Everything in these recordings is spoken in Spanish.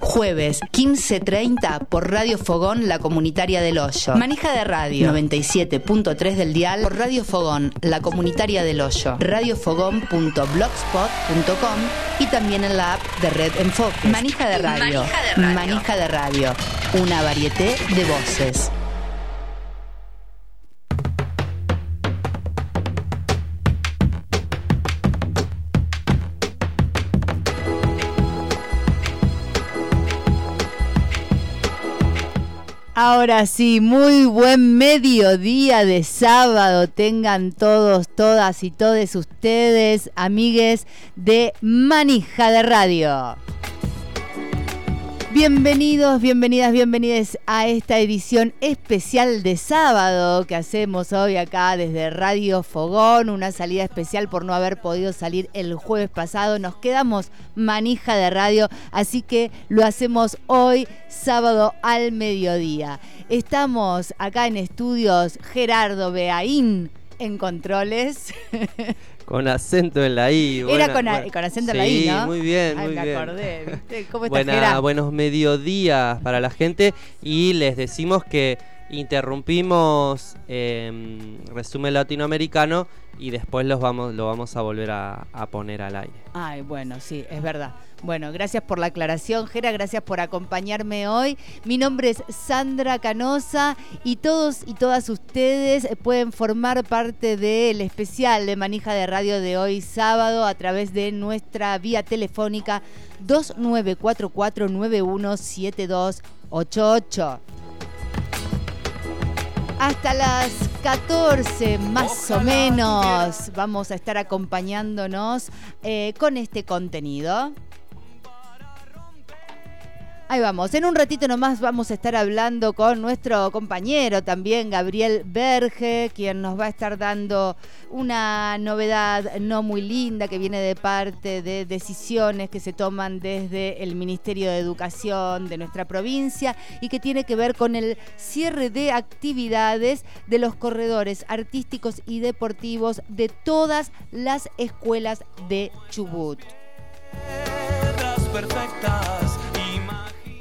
Jueves 15.30 por Radio Fogón, la comunitaria del Hoyo. Manija de radio 97.3 del dial por Radio Fogón, la comunitaria del Hoyo. Radiofogón.blogspot.com y también en la app de Red Enfoque. Manija de radio. Manija de radio. Manija de radio. Una varieté de voces. Ahora sí, muy buen mediodía de sábado. Tengan todos, todas y todes ustedes, amigues de Manija de Radio. Bienvenidos, bienvenidas, bienvenidas a esta edición especial de sábado que hacemos hoy acá desde Radio Fogón, una salida especial por no haber podido salir el jueves pasado. Nos quedamos manija de radio, así que lo hacemos hoy sábado al mediodía. Estamos acá en estudios Gerardo Beaín en controles. Con acento en la I. Era con, a- buena- con acento en la I, ¿no? muy bien, Ay, muy me bien. acordé, ¿viste? ¿Cómo estás, Buena- buenos mediodías para la gente y les decimos que interrumpimos eh, resumen latinoamericano y después los vamos, lo vamos a volver a, a poner al aire. Ay, bueno, sí, es verdad. Bueno, gracias por la aclaración, Gera, gracias por acompañarme hoy. Mi nombre es Sandra Canosa y todos y todas ustedes pueden formar parte del especial de Manija de Radio de hoy sábado a través de nuestra vía telefónica 2944917288. Hasta las 14 más o menos vamos a estar acompañándonos eh, con este contenido. Ahí vamos, en un ratito nomás vamos a estar hablando con nuestro compañero también, Gabriel Berge, quien nos va a estar dando una novedad no muy linda que viene de parte de decisiones que se toman desde el Ministerio de Educación de nuestra provincia y que tiene que ver con el cierre de actividades de los corredores artísticos y deportivos de todas las escuelas de Chubut.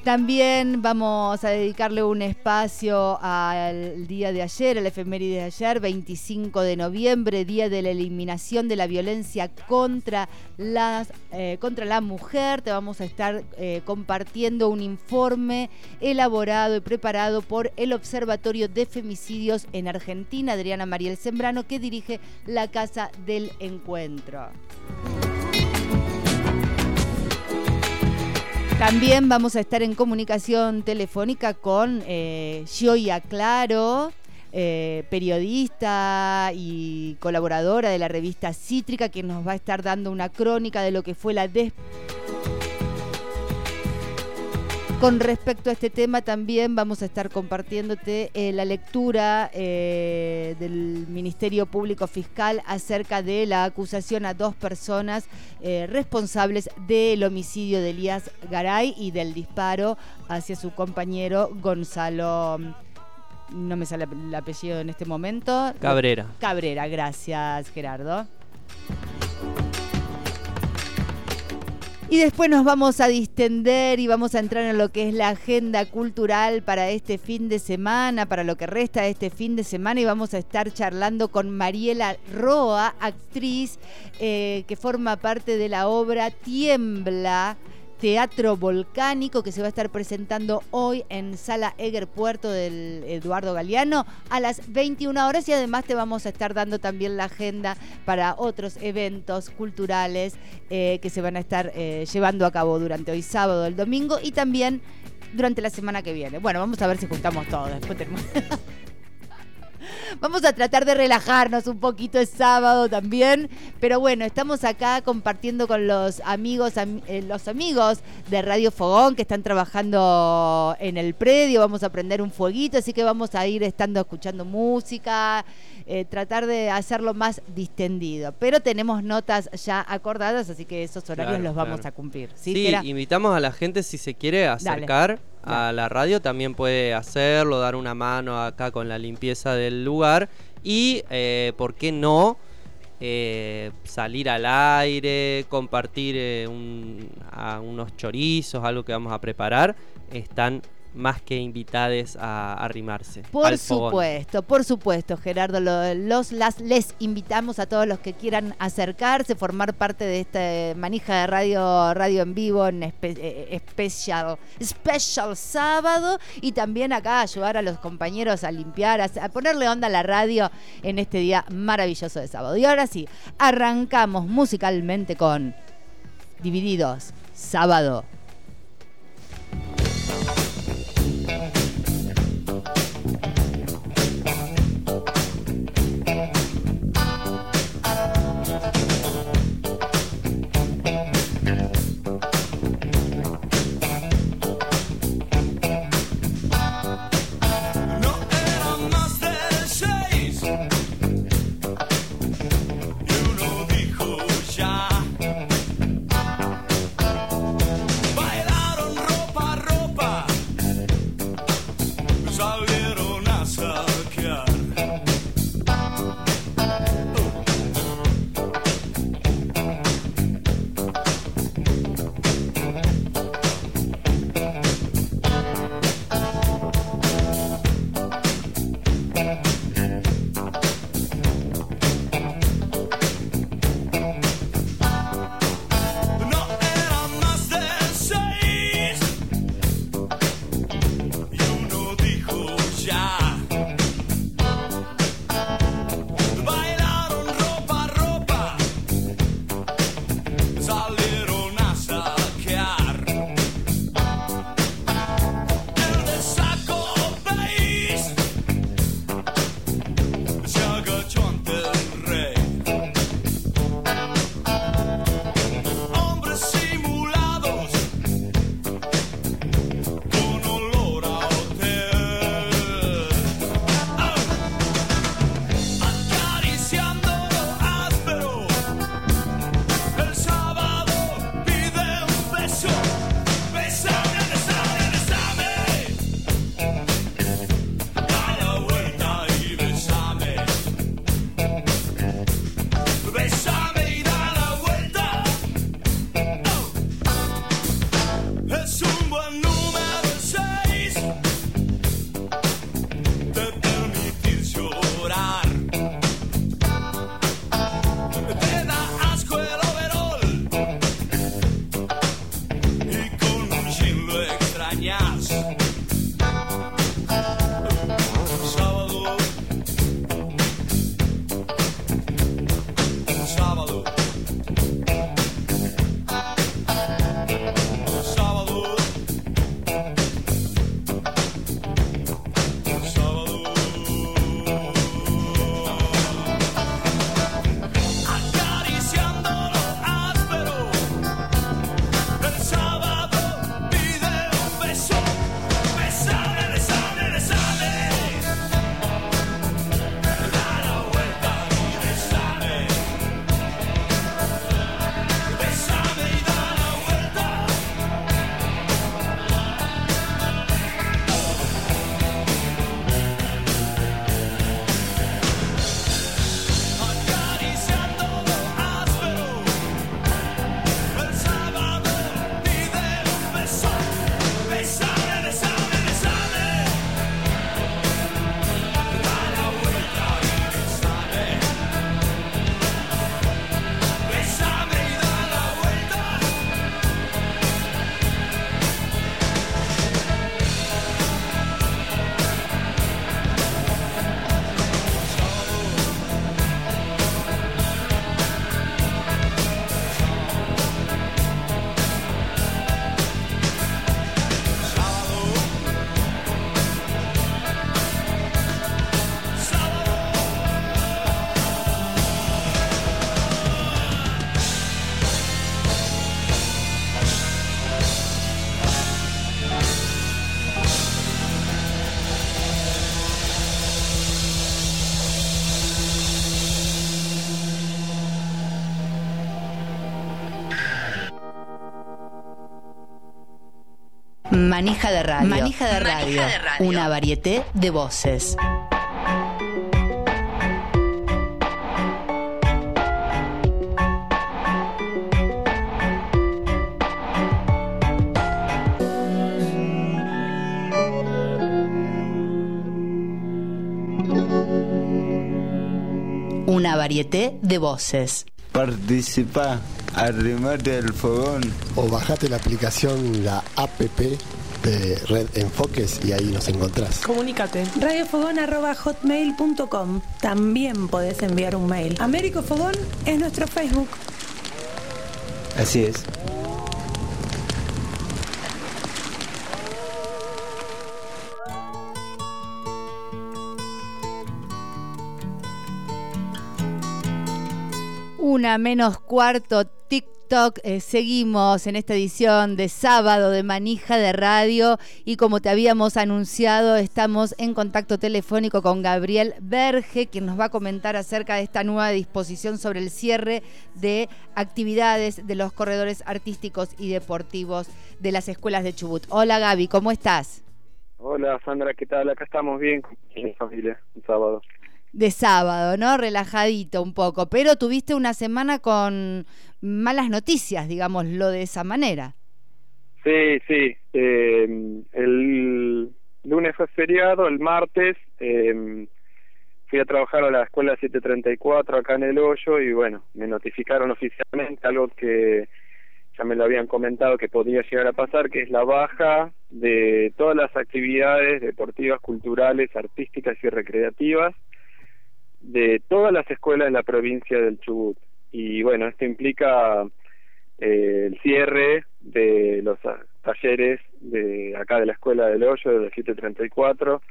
También vamos a dedicarle un espacio al día de ayer, el efeméride de ayer, 25 de noviembre, día de la eliminación de la violencia contra, las, eh, contra la mujer. Te vamos a estar eh, compartiendo un informe elaborado y preparado por el Observatorio de Femicidios en Argentina, Adriana Mariel Sembrano, que dirige la Casa del Encuentro. También vamos a estar en comunicación telefónica con eh, Claro, eh, periodista y colaboradora de la revista Cítrica, que nos va a estar dando una crónica de lo que fue la des con respecto a este tema también vamos a estar compartiéndote eh, la lectura eh, del Ministerio Público Fiscal acerca de la acusación a dos personas eh, responsables del homicidio de Elías Garay y del disparo hacia su compañero Gonzalo. No me sale el apellido en este momento. Cabrera. Cabrera, gracias Gerardo. Y después nos vamos a distender y vamos a entrar en lo que es la agenda cultural para este fin de semana, para lo que resta de este fin de semana y vamos a estar charlando con Mariela Roa, actriz eh, que forma parte de la obra Tiembla. Teatro Volcánico que se va a estar presentando hoy en Sala Eger Puerto del Eduardo Galeano a las 21 horas y además te vamos a estar dando también la agenda para otros eventos culturales eh, que se van a estar eh, llevando a cabo durante hoy sábado, el domingo y también durante la semana que viene. Bueno, vamos a ver si juntamos todo. Después tenemos... Vamos a tratar de relajarnos un poquito el sábado también. Pero bueno, estamos acá compartiendo con los amigos, am- eh, los amigos de Radio Fogón que están trabajando en el predio. Vamos a prender un fueguito, así que vamos a ir estando escuchando música. eh, tratar de hacerlo más distendido. Pero tenemos notas ya acordadas, así que esos horarios Claro, los vamos claro. a cumplir. Sí, invitamos a la gente si se quiere acercar a la radio, también puede hacerlo, dar una mano acá con la limpieza del lugar y, eh, ¿por qué no? eh, salir al aire, compartir eh, unos chorizos, algo que vamos a preparar, están más que invitades a arrimarse. Por supuesto, por supuesto, Gerardo. Los, las, les invitamos a todos los que quieran acercarse, formar parte de esta manija de radio, radio en vivo en eh, especial, special sábado y también acá ayudar a los compañeros a limpiar, a ponerle onda a la radio en este día maravilloso de sábado. Y ahora sí, arrancamos musicalmente con Divididos, sábado. Manija de radio. Manija de radio. Una varieté de voces. Una varieté de voces. Participa, arrimate el fogón. O bajate la aplicación, la APP de Red Enfoques y ahí nos encontrás. Comunícate. Radiofogón.hotmail.com También podés enviar un mail. Américo Fogón es nuestro Facebook. Así es. Una menos cuarto Eh, seguimos en esta edición de sábado de Manija de Radio y como te habíamos anunciado, estamos en contacto telefónico con Gabriel Berge, quien nos va a comentar acerca de esta nueva disposición sobre el cierre de actividades de los corredores artísticos y deportivos de las escuelas de Chubut. Hola Gaby, ¿cómo estás? Hola Sandra, ¿qué tal? Acá estamos bien con mi familia, un sábado de sábado, ¿no? Relajadito un poco, pero tuviste una semana con malas noticias, digámoslo de esa manera. Sí, sí. Eh, el lunes fue feriado, el martes eh, fui a trabajar a la escuela 734 acá en El Hoyo y bueno, me notificaron oficialmente algo que ya me lo habían comentado que podría llegar a pasar, que es la baja de todas las actividades deportivas, culturales, artísticas y recreativas de todas las escuelas de la provincia del Chubut. Y bueno, esto implica eh, el cierre de los talleres de acá de la Escuela del Hoyo, de la 734,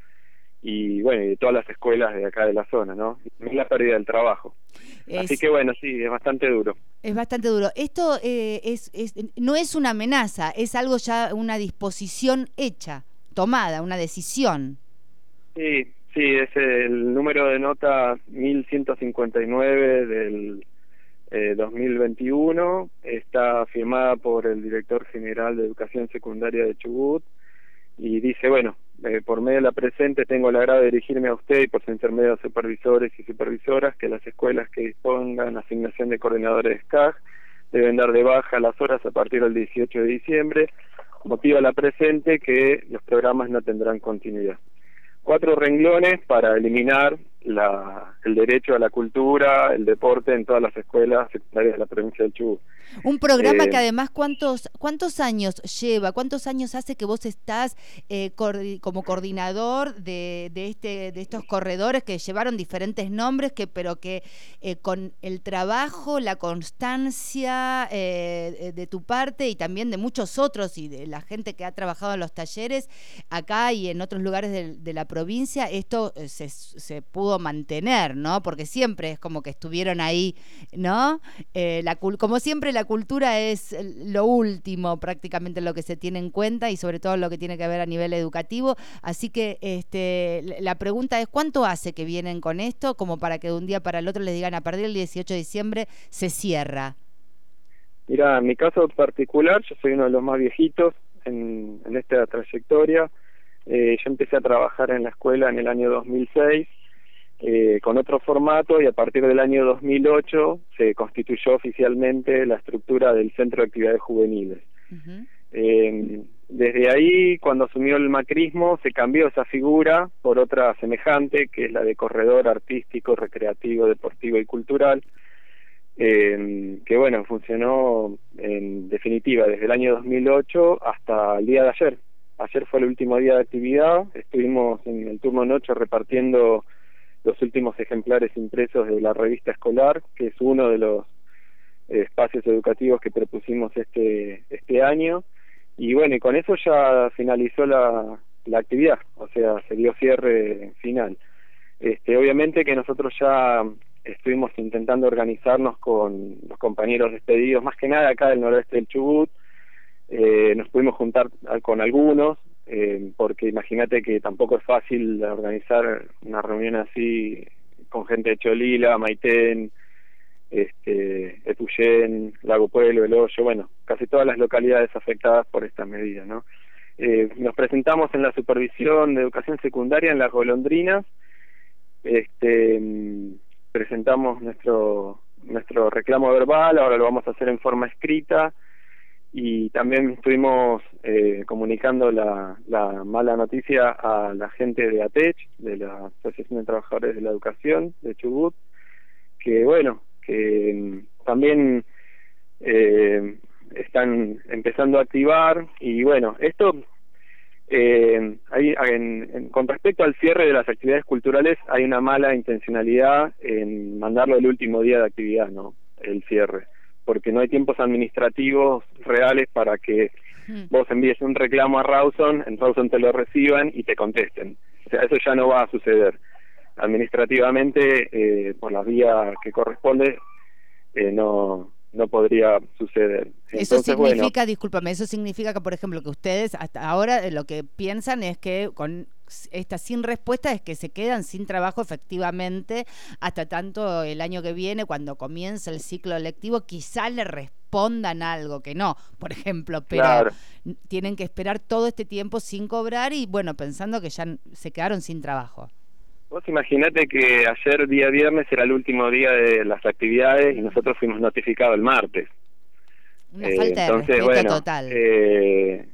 y bueno, y de todas las escuelas de acá de la zona, ¿no? Es la pérdida del trabajo. Así que bueno, sí, es bastante duro. Es bastante duro. Esto eh, es, es, no es una amenaza, es algo ya, una disposición hecha, tomada, una decisión. Sí, Sí, es el número de nota 1159 del eh, 2021. Está firmada por el director general de Educación Secundaria de Chubut y dice, bueno, eh, por medio de la presente tengo el agrado de dirigirme a usted y por su intermedio a supervisores y supervisoras que las escuelas que dispongan asignación de coordinadores SCAG deben dar de baja las horas a partir del 18 de diciembre. Motiva la presente que los programas no tendrán continuidad cuatro renglones para eliminar la, el derecho a la cultura, el deporte en todas las escuelas secundarias de la provincia del Chubut. Un programa que eh, además, ¿cuántos, ¿cuántos años lleva? ¿Cuántos años hace que vos estás eh, como coordinador de, de, este, de estos corredores que llevaron diferentes nombres, que, pero que eh, con el trabajo, la constancia de tu parte y también de muchos otros y de la gente que ha trabajado en los talleres acá y en otros lugares de, de la provincia, esto se, se pudo mantener, ¿no? Porque siempre es como que estuvieron ahí, ¿no? Eh, como siempre la cultura es lo último prácticamente lo que se tiene en cuenta y sobre todo lo que tiene que ver a nivel educativo. Así que este, la pregunta es, ¿cuánto hace que vienen con esto como para que de un día para el otro les digan a partir del 18 de diciembre se cierra? Mira, en mi caso particular, yo soy uno de los más viejitos en, esta trayectoria. Eh, yo empecé a trabajar en la escuela en el año 2006 eh, con otro formato y a partir del año 2008 se constituyó oficialmente la estructura del Centro de Actividades Juveniles. eh, desde ahí, cuando asumió el macrismo, se cambió esa figura por otra semejante, que es la de corredor artístico, recreativo, deportivo y cultural, eh, que bueno, funcionó en definitiva desde el año 2008 hasta el día de ayer. Ayer fue el último día de actividad, estuvimos en el turno noche repartiendo los últimos ejemplares impresos de la revista escolar, que es uno de los espacios educativos que propusimos este, este año. Y bueno, y con eso ya finalizó la, la actividad, o sea, se dio cierre final. Este, obviamente que nosotros ya estuvimos intentando organizarnos con los compañeros despedidos, más que nada acá del noroeste del Chubut, eh, nos pudimos juntar con algunos, eh, porque imagínate que tampoco es fácil organizar una reunión así con gente de Cholila, Maitén, este, Epuyén, Lago Pueblo, El bueno, casi todas las localidades afectadas por esta medida, ¿no? Eh, nos presentamos en la supervisión de educación secundaria en las golondrinas, este, presentamos nuestro nuestro reclamo verbal, ahora lo vamos a hacer en forma escrita, y también estuvimos eh, comunicando la, la, mala noticia a la gente de ATECH, de la Asociación de Trabajadores de la Educación de Chubut, que bueno, que mm, también eh, están empezando a activar y bueno, esto eh, en, con respecto al cierre de las actividades culturales hay una mala intencionalidad en mandarlo el último día de actividad, ¿no? El cierre, porque no hay tiempos administrativos reales para que Mm. vos envíes un reclamo a Rawson, en Rawson te lo reciban y te contesten. O sea, eso ya no va a suceder. Administrativamente, eh, por la vía que corresponde, eh, no no podría suceder. Eso significa, bueno, discúlpame, eso significa que, por ejemplo, que ustedes hasta ahora eh, lo que piensan es que con esta sin respuesta es que se quedan sin trabajo efectivamente hasta tanto el año que viene, cuando comienza el ciclo lectivo, quizá le respondan algo que no, por ejemplo, pero Claro. tienen que esperar todo este tiempo sin cobrar y bueno, pensando que ya se quedaron sin trabajo. Vos imaginate que ayer, día viernes, era el último día de las actividades y nosotros fuimos notificados el martes. Una Eh, falta de entonces, respeto bueno, total. eh,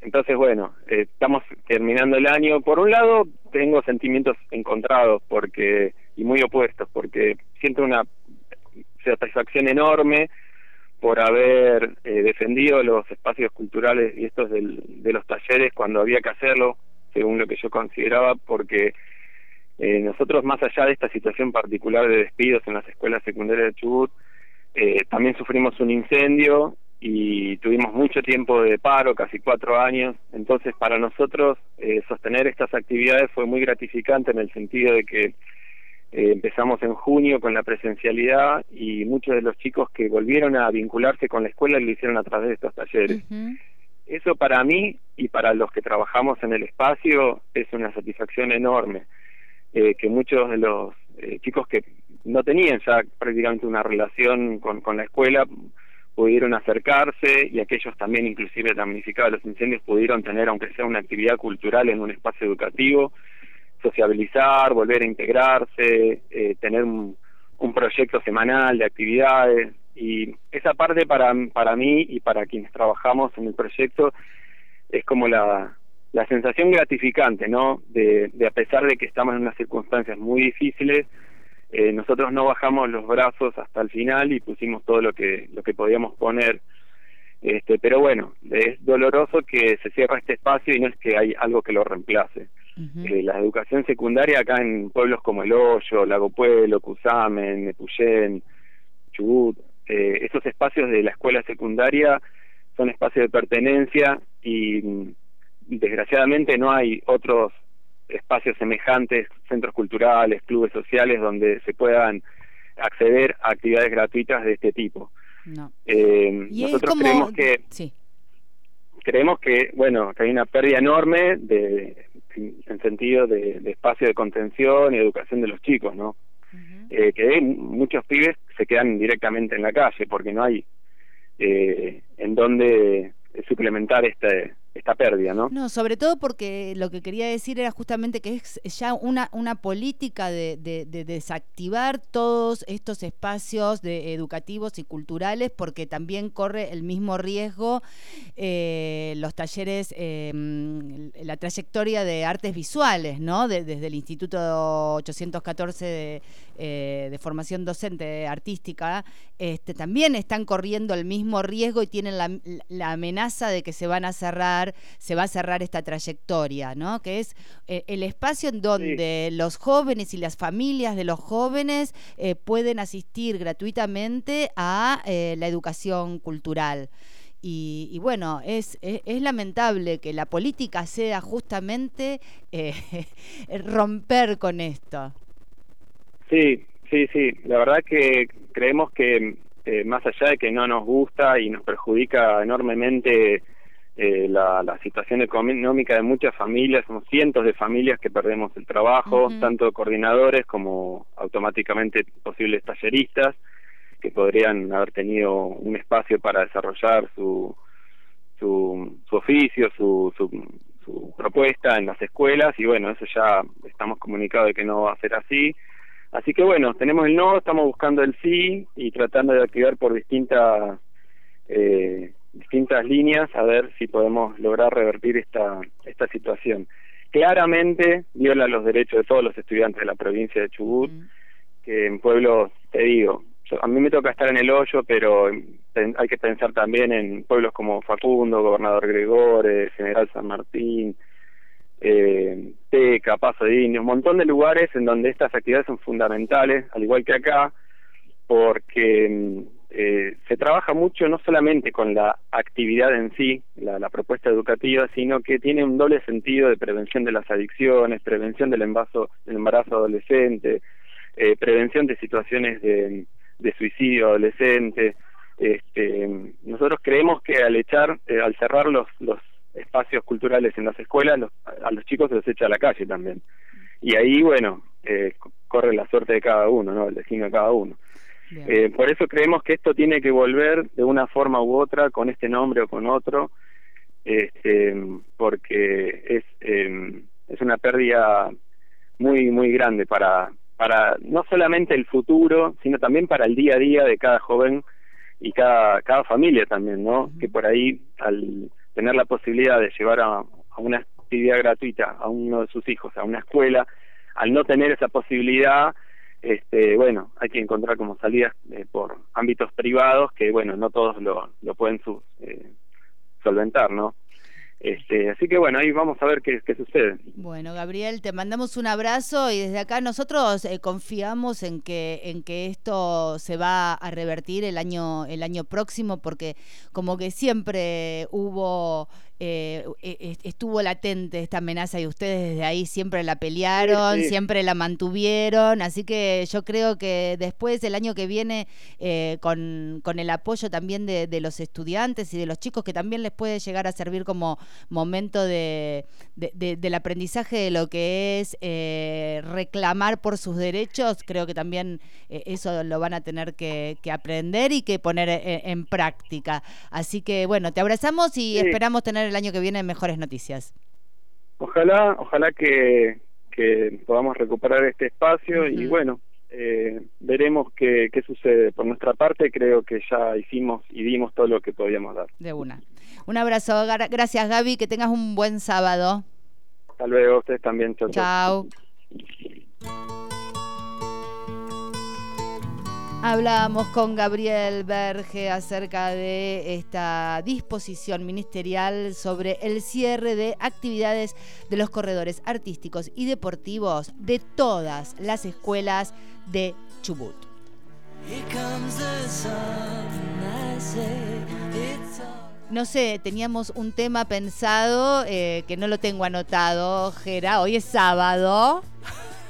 entonces, bueno, eh, estamos terminando el año. Por un lado, tengo sentimientos encontrados porque y muy opuestos, porque siento una satisfacción enorme por haber eh, defendido los espacios culturales y estos del- de los talleres cuando había que hacerlo, según lo que yo consideraba, porque eh, nosotros, más allá de esta situación particular de despidos en las escuelas secundarias de Chubut, eh, también sufrimos un incendio y tuvimos mucho tiempo de paro, casi cuatro años. Entonces, para nosotros, eh, sostener estas actividades fue muy gratificante en el sentido de que eh, empezamos en junio con la presencialidad y muchos de los chicos que volvieron a vincularse con la escuela lo hicieron a través de estos talleres. Eso para mí y para los que trabajamos en el espacio es una satisfacción enorme, eh, que muchos de los eh, chicos que no tenían ya prácticamente una relación con, con la escuela pudieron acercarse y aquellos también inclusive damnificados de los incendios pudieron tener aunque sea una actividad cultural en un espacio educativo, sociabilizar, volver a integrarse, eh, tener un, un proyecto semanal de actividades y esa parte para, para mí y para quienes trabajamos en el proyecto es como la, la sensación gratificante, ¿no? De, de a pesar de que estamos en unas circunstancias muy difíciles, eh, nosotros no bajamos los brazos hasta el final y pusimos todo lo que lo que podíamos poner. Este, pero bueno, es doloroso que se cierra este espacio y no es que hay algo que lo reemplace. Eh, la educación secundaria acá en pueblos como El Hoyo, Lago Pueblo, Cusamen, Nepuyén, Chubut, eh, esos espacios de la escuela secundaria son espacios de pertenencia y mm, desgraciadamente no hay otros espacios semejantes, centros culturales, clubes sociales donde se puedan acceder a actividades gratuitas de este tipo. No. Eh, Y nosotros como... creemos que Sí. creemos que bueno que hay una pérdida enorme de en sentido de, de espacio de contención y educación de los chicos no eh, que muchos pibes se quedan directamente en la calle porque no hay eh, en donde suplementar este esta pérdida no No, sobre todo porque lo que quería decir era justamente que es ya una, una política de, de- de desactivar todos estos espacios de educativos y culturales porque también corre el mismo riesgo eh, los talleres, mm, la trayectoria de artes visuales, ¿no? De- desde el Instituto 814 de, eh, de Formación Docente Artística, este, también están corriendo el mismo riesgo y tienen la amenaza de que se van a cerrar, se va a cerrar esta trayectoria, ¿no? Que es eh, el espacio en donde los jóvenes y las familias de los jóvenes eh, pueden asistir gratuitamente a eh, la educación cultural. Y, y bueno, es, es, es lamentable que la política sea justamente eh, romper con esto. Sí, sí, sí. La verdad que creemos que eh, más allá de que no nos gusta y nos perjudica enormemente eh, la, la situación económica de muchas familias, somos cientos de familias que perdemos el trabajo, tanto coordinadores como automáticamente posibles talleristas que podrían haber tenido un espacio para desarrollar su su, su oficio, su, su, su propuesta en las escuelas y bueno, eso ya estamos comunicados de que no va a ser así. Así que bueno, tenemos el no, estamos buscando el sí y tratando de activar por distintas eh, distintas líneas a ver si podemos lograr revertir esta esta situación. Claramente viola los derechos de todos los estudiantes de la provincia de Chubut, Mm. que en pueblos te digo, yo- a mí me toca estar en el hoyo, pero hay que pensar también en pueblos como Facundo, Gobernador Gregores, General San Martín, eh, Teca, Paso de Indios, un montón de lugares en donde estas actividades son fundamentales, al igual que acá, porque mm, eh, se trabaja mucho no solamente con la actividad en sí, la, la propuesta educativa, sino que tiene un doble sentido de prevención de las adicciones, prevención del del embarazo adolescente, eh, prevención de situaciones de, suicidio adolescente. Este, nosotros creemos que al echar, eh, al cerrar los, los espacios culturales en las escuelas, los- a los chicos se los echa a la calle también. Y ahí, bueno, eh, co- corre la suerte de cada uno, ¿no? El destino de cada uno. Eh, por eso creemos que esto tiene que volver de una forma u otra, con este nombre o con otro, este, porque es, eh, es una pérdida muy, muy grande para, para no solamente el futuro, sino también para el día a día de cada joven y cada, cada familia también, ¿no? Que por ahí, al tener la posibilidad de llevar a, a una actividad gratuita a uno de sus hijos a una escuela, al no tener esa posibilidad, este, bueno, hay que encontrar como salidas eh, por ámbitos privados que, bueno, no todos lo, pueden eh, solventar, ¿no? Este, así que bueno, ahí vamos a ver qué, qué sucede. Bueno, Gabriel, te mandamos un abrazo y desde acá nosotros eh, confiamos en que en que esto se va a revertir el año el año próximo porque como que siempre hubo eh, e- e- estuvo latente esta amenaza y ustedes desde ahí siempre la pelearon, Sí, sí. siempre la mantuvieron, así que yo creo que después el año que viene eh, con, con el apoyo también de, de los estudiantes y de los chicos que también les puede llegar a servir como momento de, de- de- del aprendizaje de lo que es eh, reclamar por sus derechos, creo que también eso lo van a tener que, que aprender y que poner en, en práctica. Así que bueno, te abrazamos y Sí. esperamos tener el año que viene mejores noticias. Ojalá, ojalá que, que podamos recuperar este espacio y bueno, eh, veremos qué, qué sucede. Por nuestra parte creo que ya hicimos y dimos todo lo que podíamos dar. De una. Un abrazo, gracias Gaby, que tengas un buen sábado. Hasta luego, ustedes también. Chau, chau. Chao. Hablábamos con Gabriel Berge acerca de esta disposición ministerial sobre el cierre de actividades de los corredores artísticos y deportivos de todas las escuelas de Chubut. No sé, teníamos un tema pensado eh, que no lo tengo anotado, Gera. Hoy es sábado.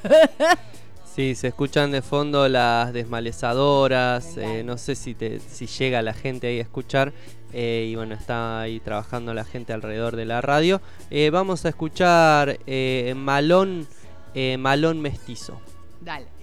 Sí, se escuchan de fondo las desmalezadoras, eh, no sé si, te, si llega la gente ahí a escuchar, eh, y bueno, está ahí trabajando la gente alrededor de la radio. Eh, vamos a escuchar eh, Malón, eh, Malón Mestizo. Dale.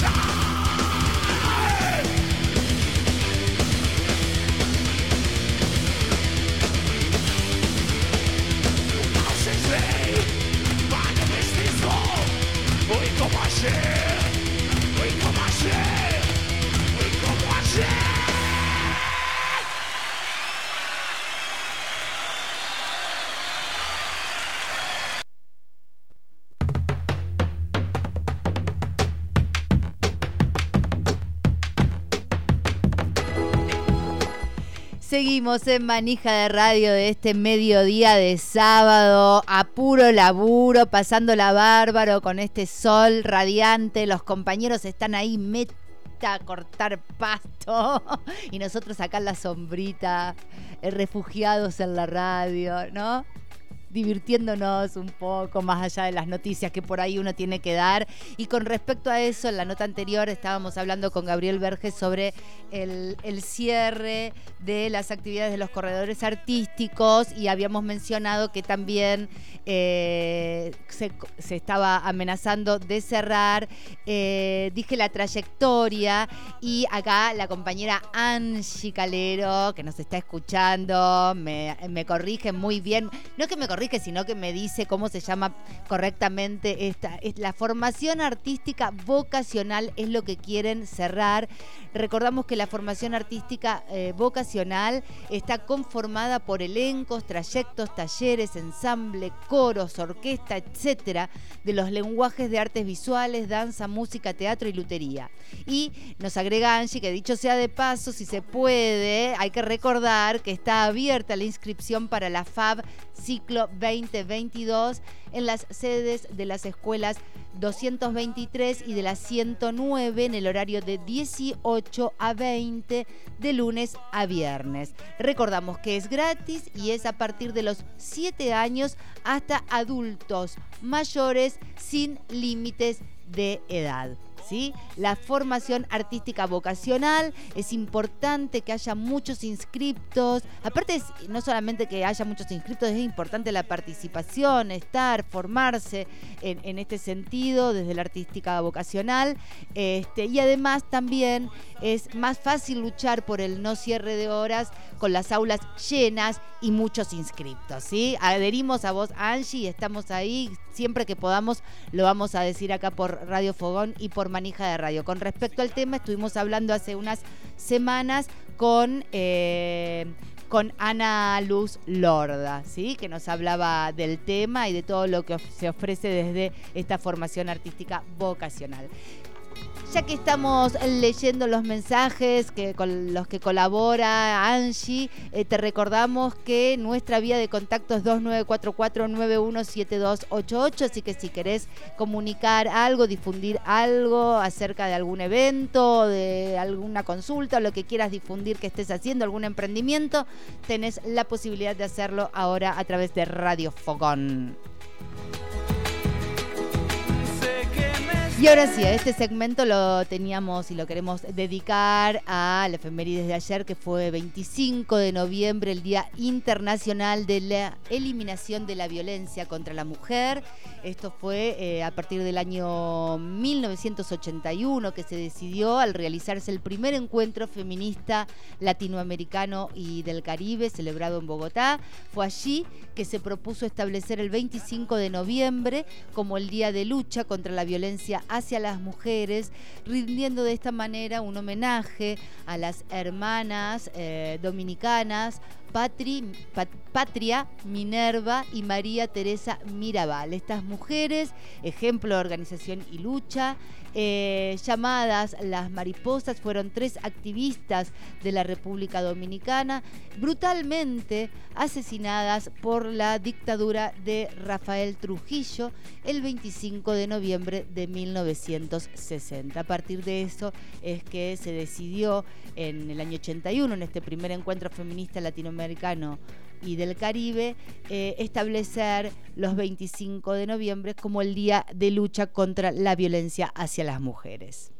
die. Seguimos en Manija de Radio de este mediodía de sábado, a puro laburo, pasando la bárbaro con este sol radiante. Los compañeros están ahí meta a cortar pasto y nosotros acá en la sombrita, eh, refugiados en la radio, ¿no? Divirtiéndonos un poco más allá de las noticias que por ahí uno tiene que dar. Y con respecto a eso, en la nota anterior estábamos hablando con Gabriel Verges sobre el, cierre de las actividades de los corredores artísticos y habíamos mencionado que también eh, se, estaba amenazando de cerrar. Eh, dije la trayectoria y acá la compañera Angie Calero, que nos está escuchando, me, me corrige muy bien. No que me corrige, sino que me dice cómo se llama correctamente esta. La formación artística vocacional es lo que quieren cerrar. Recordamos que la formación artística eh, vocacional está conformada por elencos, trayectos, talleres, ensamble, coros, orquesta, etcétera, de los lenguajes de artes visuales, danza, música, teatro y lutería. Y nos agrega Angie que dicho sea de paso, si se puede, hay que recordar que está abierta la inscripción para la FAB ciclo 2022 en las sedes de las escuelas 223 y de la 109 en el horario de 18 a 20 de lunes a viernes. Recordamos que es gratis y es a partir de los 7 años hasta adultos mayores sin límites de edad. La formación artística vocacional, es importante que haya muchos inscriptos. Aparte, no solamente que haya muchos inscriptos, es importante la participación, estar, formarse en, este sentido desde la artística vocacional. Este, y además también es más fácil luchar por el no cierre de horas con las aulas llenas y muchos inscriptos. ¿sí? Adherimos a vos, Angie, estamos ahí. Siempre que podamos, lo vamos a decir acá por Radio Fogón y por Manija de Radio. Con respecto al tema, estuvimos hablando hace unas semanas con. Eh, con Ana Luz Lorda, ¿sí? que nos hablaba del tema y de todo lo que se ofrece desde esta formación artística vocacional. Ya que estamos leyendo los mensajes que, con los que colabora Angie, eh, te recordamos que nuestra vía de contacto es 2944-917288, así que si querés comunicar algo, difundir algo acerca de algún evento, de alguna consulta, o lo que quieras difundir que estés haciendo, algún emprendimiento, tenés la posibilidad de hacerlo ahora a través de Radio Fogón. Y ahora sí, este segmento lo teníamos y lo queremos dedicar a la efemérides de ayer, que fue 25 de noviembre, el Día Internacional de la Eliminación de la Violencia contra la Mujer. Esto fue eh, a partir del año 1981 que se decidió al realizarse el primer encuentro feminista latinoamericano y del Caribe celebrado en Bogotá. Fue allí que se propuso establecer el 25 de noviembre como el Día de Lucha contra la Violencia hacia las mujeres, rindiendo de esta manera un homenaje a las hermanas eh, dominicanas Patria, Minerva y María Teresa Mirabal. Estas mujeres, ejemplo de organización y lucha, eh, llamadas las mariposas, fueron tres activistas de la República Dominicana, brutalmente asesinadas por la dictadura de Rafael Trujillo el 25 de noviembre de 1960. A partir de eso es que se decidió en el año 81, en este primer encuentro feminista latinoamericano y del Caribe, eh, establecer los 25 de noviembre como el Día de Lucha contra la Violencia hacia las Mujeres.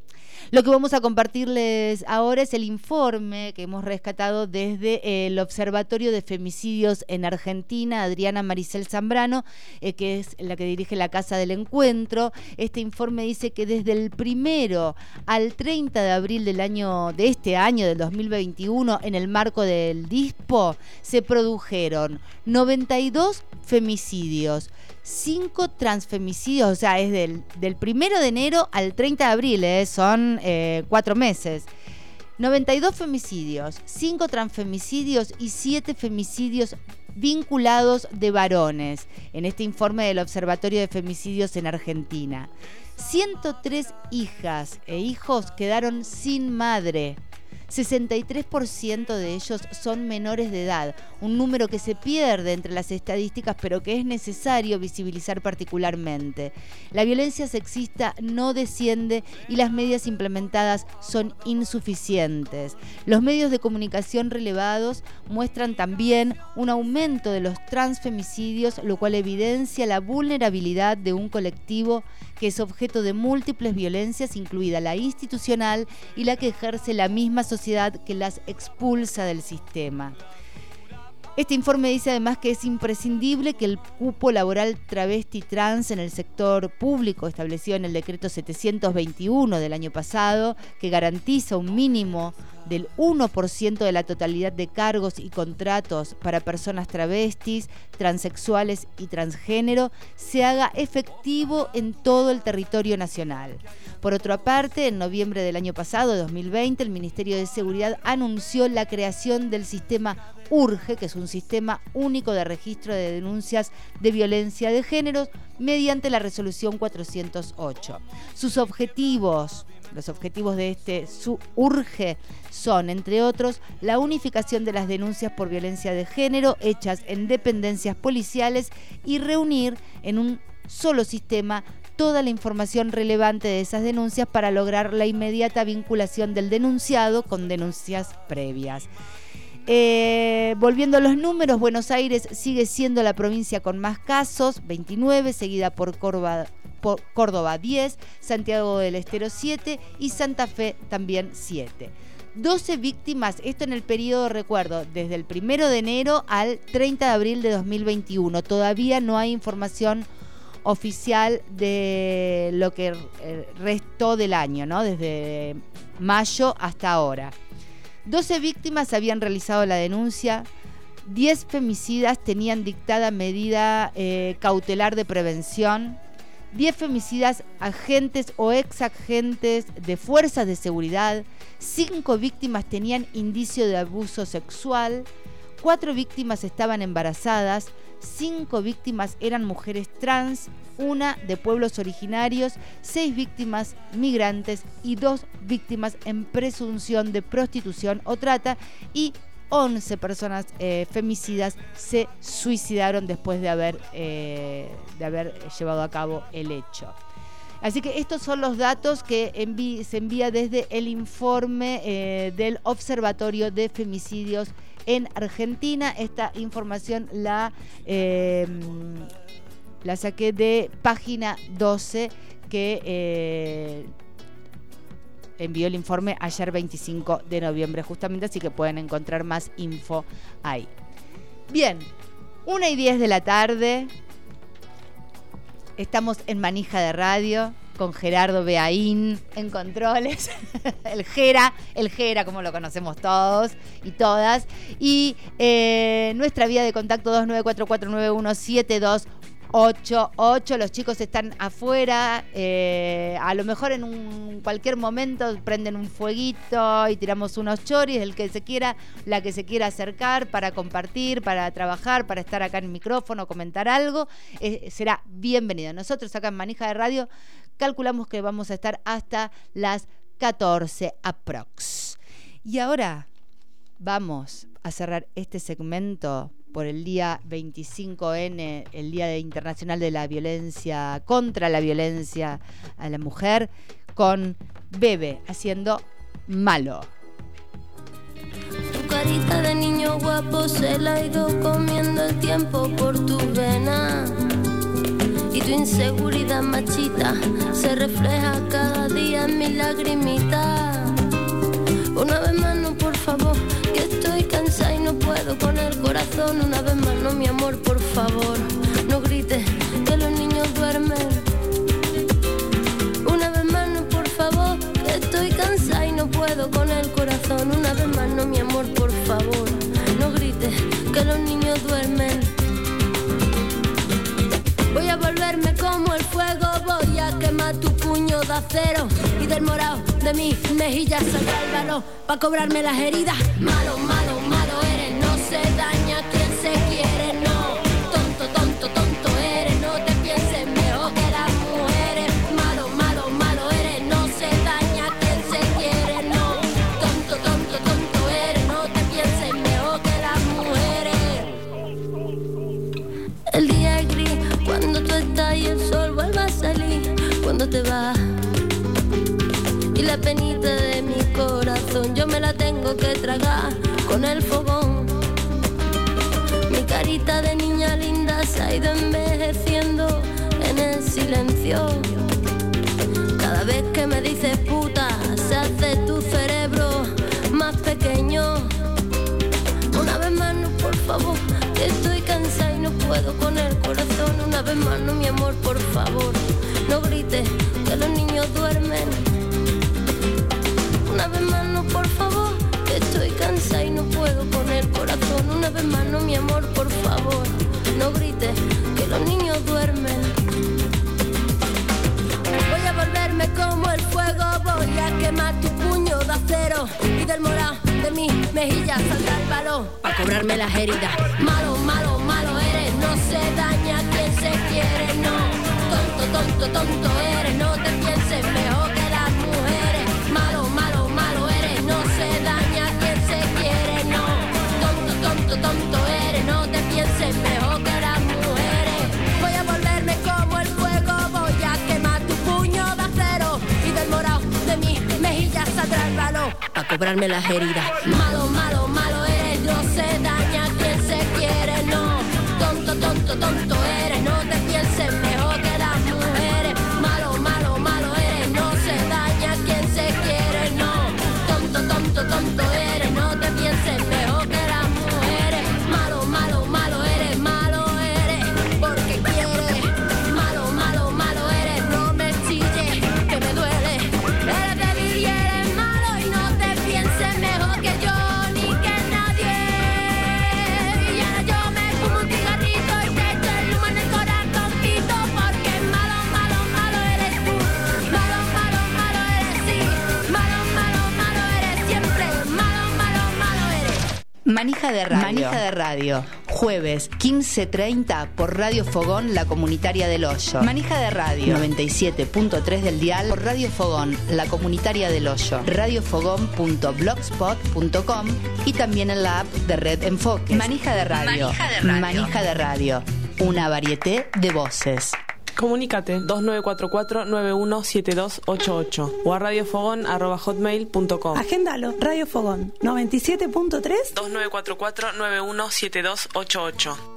Lo que vamos a compartirles ahora es el informe que hemos rescatado desde el Observatorio de Femicidios en Argentina, Adriana Maricel Zambrano, eh, que es la que dirige la Casa del Encuentro. Este informe dice que desde el primero al 30 de abril del año de este año, del 2021, en el marco del DISPO, se produjeron 92 femicidios. Cinco transfemicidios, o sea, es del, primero de enero al 30 de abril, eh, son eh, cuatro meses. 92 femicidios, 5 transfemicidios y 7 femicidios vinculados de varones en este informe del Observatorio de Femicidios en Argentina. 103 hijas e hijos quedaron sin madre 63% de ellos son menores de edad, un número que se pierde entre las estadísticas pero que es necesario visibilizar particularmente. La violencia sexista no desciende y las medidas implementadas son insuficientes. Los medios de comunicación relevados muestran también un aumento de los transfemicidios, lo cual evidencia la vulnerabilidad de un colectivo que es objeto de múltiples violencias, incluida la institucional y la que ejerce la misma sociedad que las expulsa del sistema. Este informe dice además que es imprescindible que el cupo laboral travesti trans en el sector público establecido en el decreto 721 del año pasado, que garantiza un mínimo del 1% de la totalidad de cargos y contratos para personas travestis, transexuales y transgénero se haga efectivo en todo el territorio nacional. Por otra parte, en noviembre del año pasado, 2020, el Ministerio de Seguridad anunció la creación del sistema URGE, que es un sistema único de registro de denuncias de violencia de género, mediante la resolución 408. Sus objetivos los objetivos de este su URGE son, entre otros, la unificación de las denuncias por violencia de género hechas en dependencias policiales y reunir en un solo sistema toda la información relevante de esas denuncias para lograr la inmediata vinculación del denunciado con denuncias previas. Eh, volviendo a los números, Buenos Aires sigue siendo la provincia con más casos, 29, seguida por Córdoba, Córdoba 10, Santiago del Estero 7 y Santa Fe también 7. 12 víctimas, esto en el periodo, recuerdo, desde el 1 de enero al 30 de abril de 2021. Todavía no hay información oficial de lo que eh, restó del año, ¿no? Desde mayo hasta ahora. 12 víctimas habían realizado la denuncia, 10 femicidas tenían dictada medida eh, cautelar de prevención, 10 femicidas agentes o ex agentes de fuerzas de seguridad, 5 víctimas tenían indicio de abuso sexual, 4 víctimas estaban embarazadas, 5 víctimas eran mujeres trans, una de pueblos originarios, 6 víctimas migrantes y 2 víctimas en presunción de prostitución o trata y 11 personas eh, femicidas se suicidaron después de haber, eh, de haber llevado a cabo el hecho. Así que estos son los datos que se envía desde el informe eh, del Observatorio de Femicidios en Argentina. Esta información la, la saqué de página 12 que envió el informe ayer 25 de noviembre justamente, así que pueden encontrar más info ahí. Bien, 1 y 10 de la tarde, estamos en Manija de Radio con Gerardo Beaín en controles, el Gera, el Gera como lo conocemos todos y todas, y eh, nuestra vía de contacto 29449172 8, 8, los chicos están afuera, eh, a lo mejor en cualquier momento prenden un fueguito y tiramos unos choris, el que se quiera, la que se quiera acercar para compartir, para trabajar, para estar acá en el micrófono, comentar algo, eh, será bienvenido. Nosotros acá en Manija de Radio calculamos que vamos a estar hasta las 14 aprox. Y ahora vamos a cerrar este segmento por el día 25N, el Día Internacional de la Violencia contra la Violencia a la Mujer, con Bebe haciendo malo. Tu carita de niño guapo se la ha ido comiendo el tiempo por tu vena. Y tu inseguridad machita se refleja cada día en mi lagrimita. Una vez más, no, por favor y no puedo con el corazón. Una vez más, no, mi amor, por favor, no grites que los niños duermen. Una vez más, no, por favor, estoy cansada y no puedo con el corazón. Una vez más, no, mi amor, por favor, no grites que los niños duermen. Voy a el fuego, voy a quemar tu puño de acero. Y del morado de mi mejilla saldrá el valor para cobrarme las heridas. Malo con el fogón. Mi carita de niña linda se ha ido envejeciendo en el silencio. Cada vez que me dices puta, se hace tu cerebro más pequeño. Una vez más, no, por favor, que estoy cansada y no puedo con el corazón. Una vez más, no, mi amor, por favor, no grites que los niños duermen. Una vez más, no, por favor, corazón. Una vez más, no, mi amor, por favor, no grites que los niños duermen. Voy a volverme como el fuego, voy a quemar tu puño de acero y del morado de mi mejilla saldrá el balón para cobrarme las heridas. Malo, malo, malo eres, no se daña quien se quiere, no. Tonto, tonto, tonto eres, no para cobrarme las heridas. Manija de radio. Manija de radio. Jueves 15.30 por Radio Fogón, la comunitaria del Hoyo. Manija de radio. 97.3 del dial por Radio Fogón, la comunitaria del Hoyo. Radiofogón.blogspot.com y también en la app de Red Enfoque. Manija de radio. Manija de radio. Manija de radio. Una varieté de voces. Comunícate 2944-917288 o a radiofogón.hotmail.com. Agéndalo, Radio Fogón 97.3 2944-917288.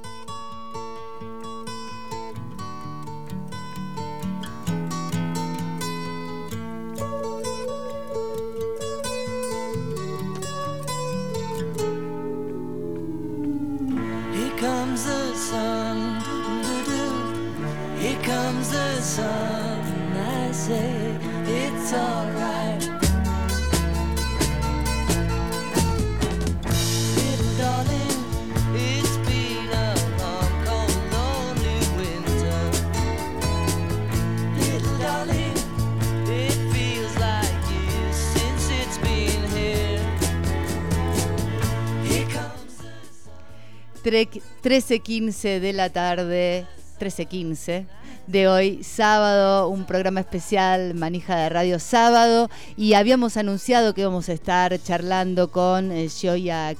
13.15 de la tarde, 13.15 de hoy, sábado, un programa especial, Manija de Radio Sábado, y habíamos anunciado que íbamos a estar charlando con eh,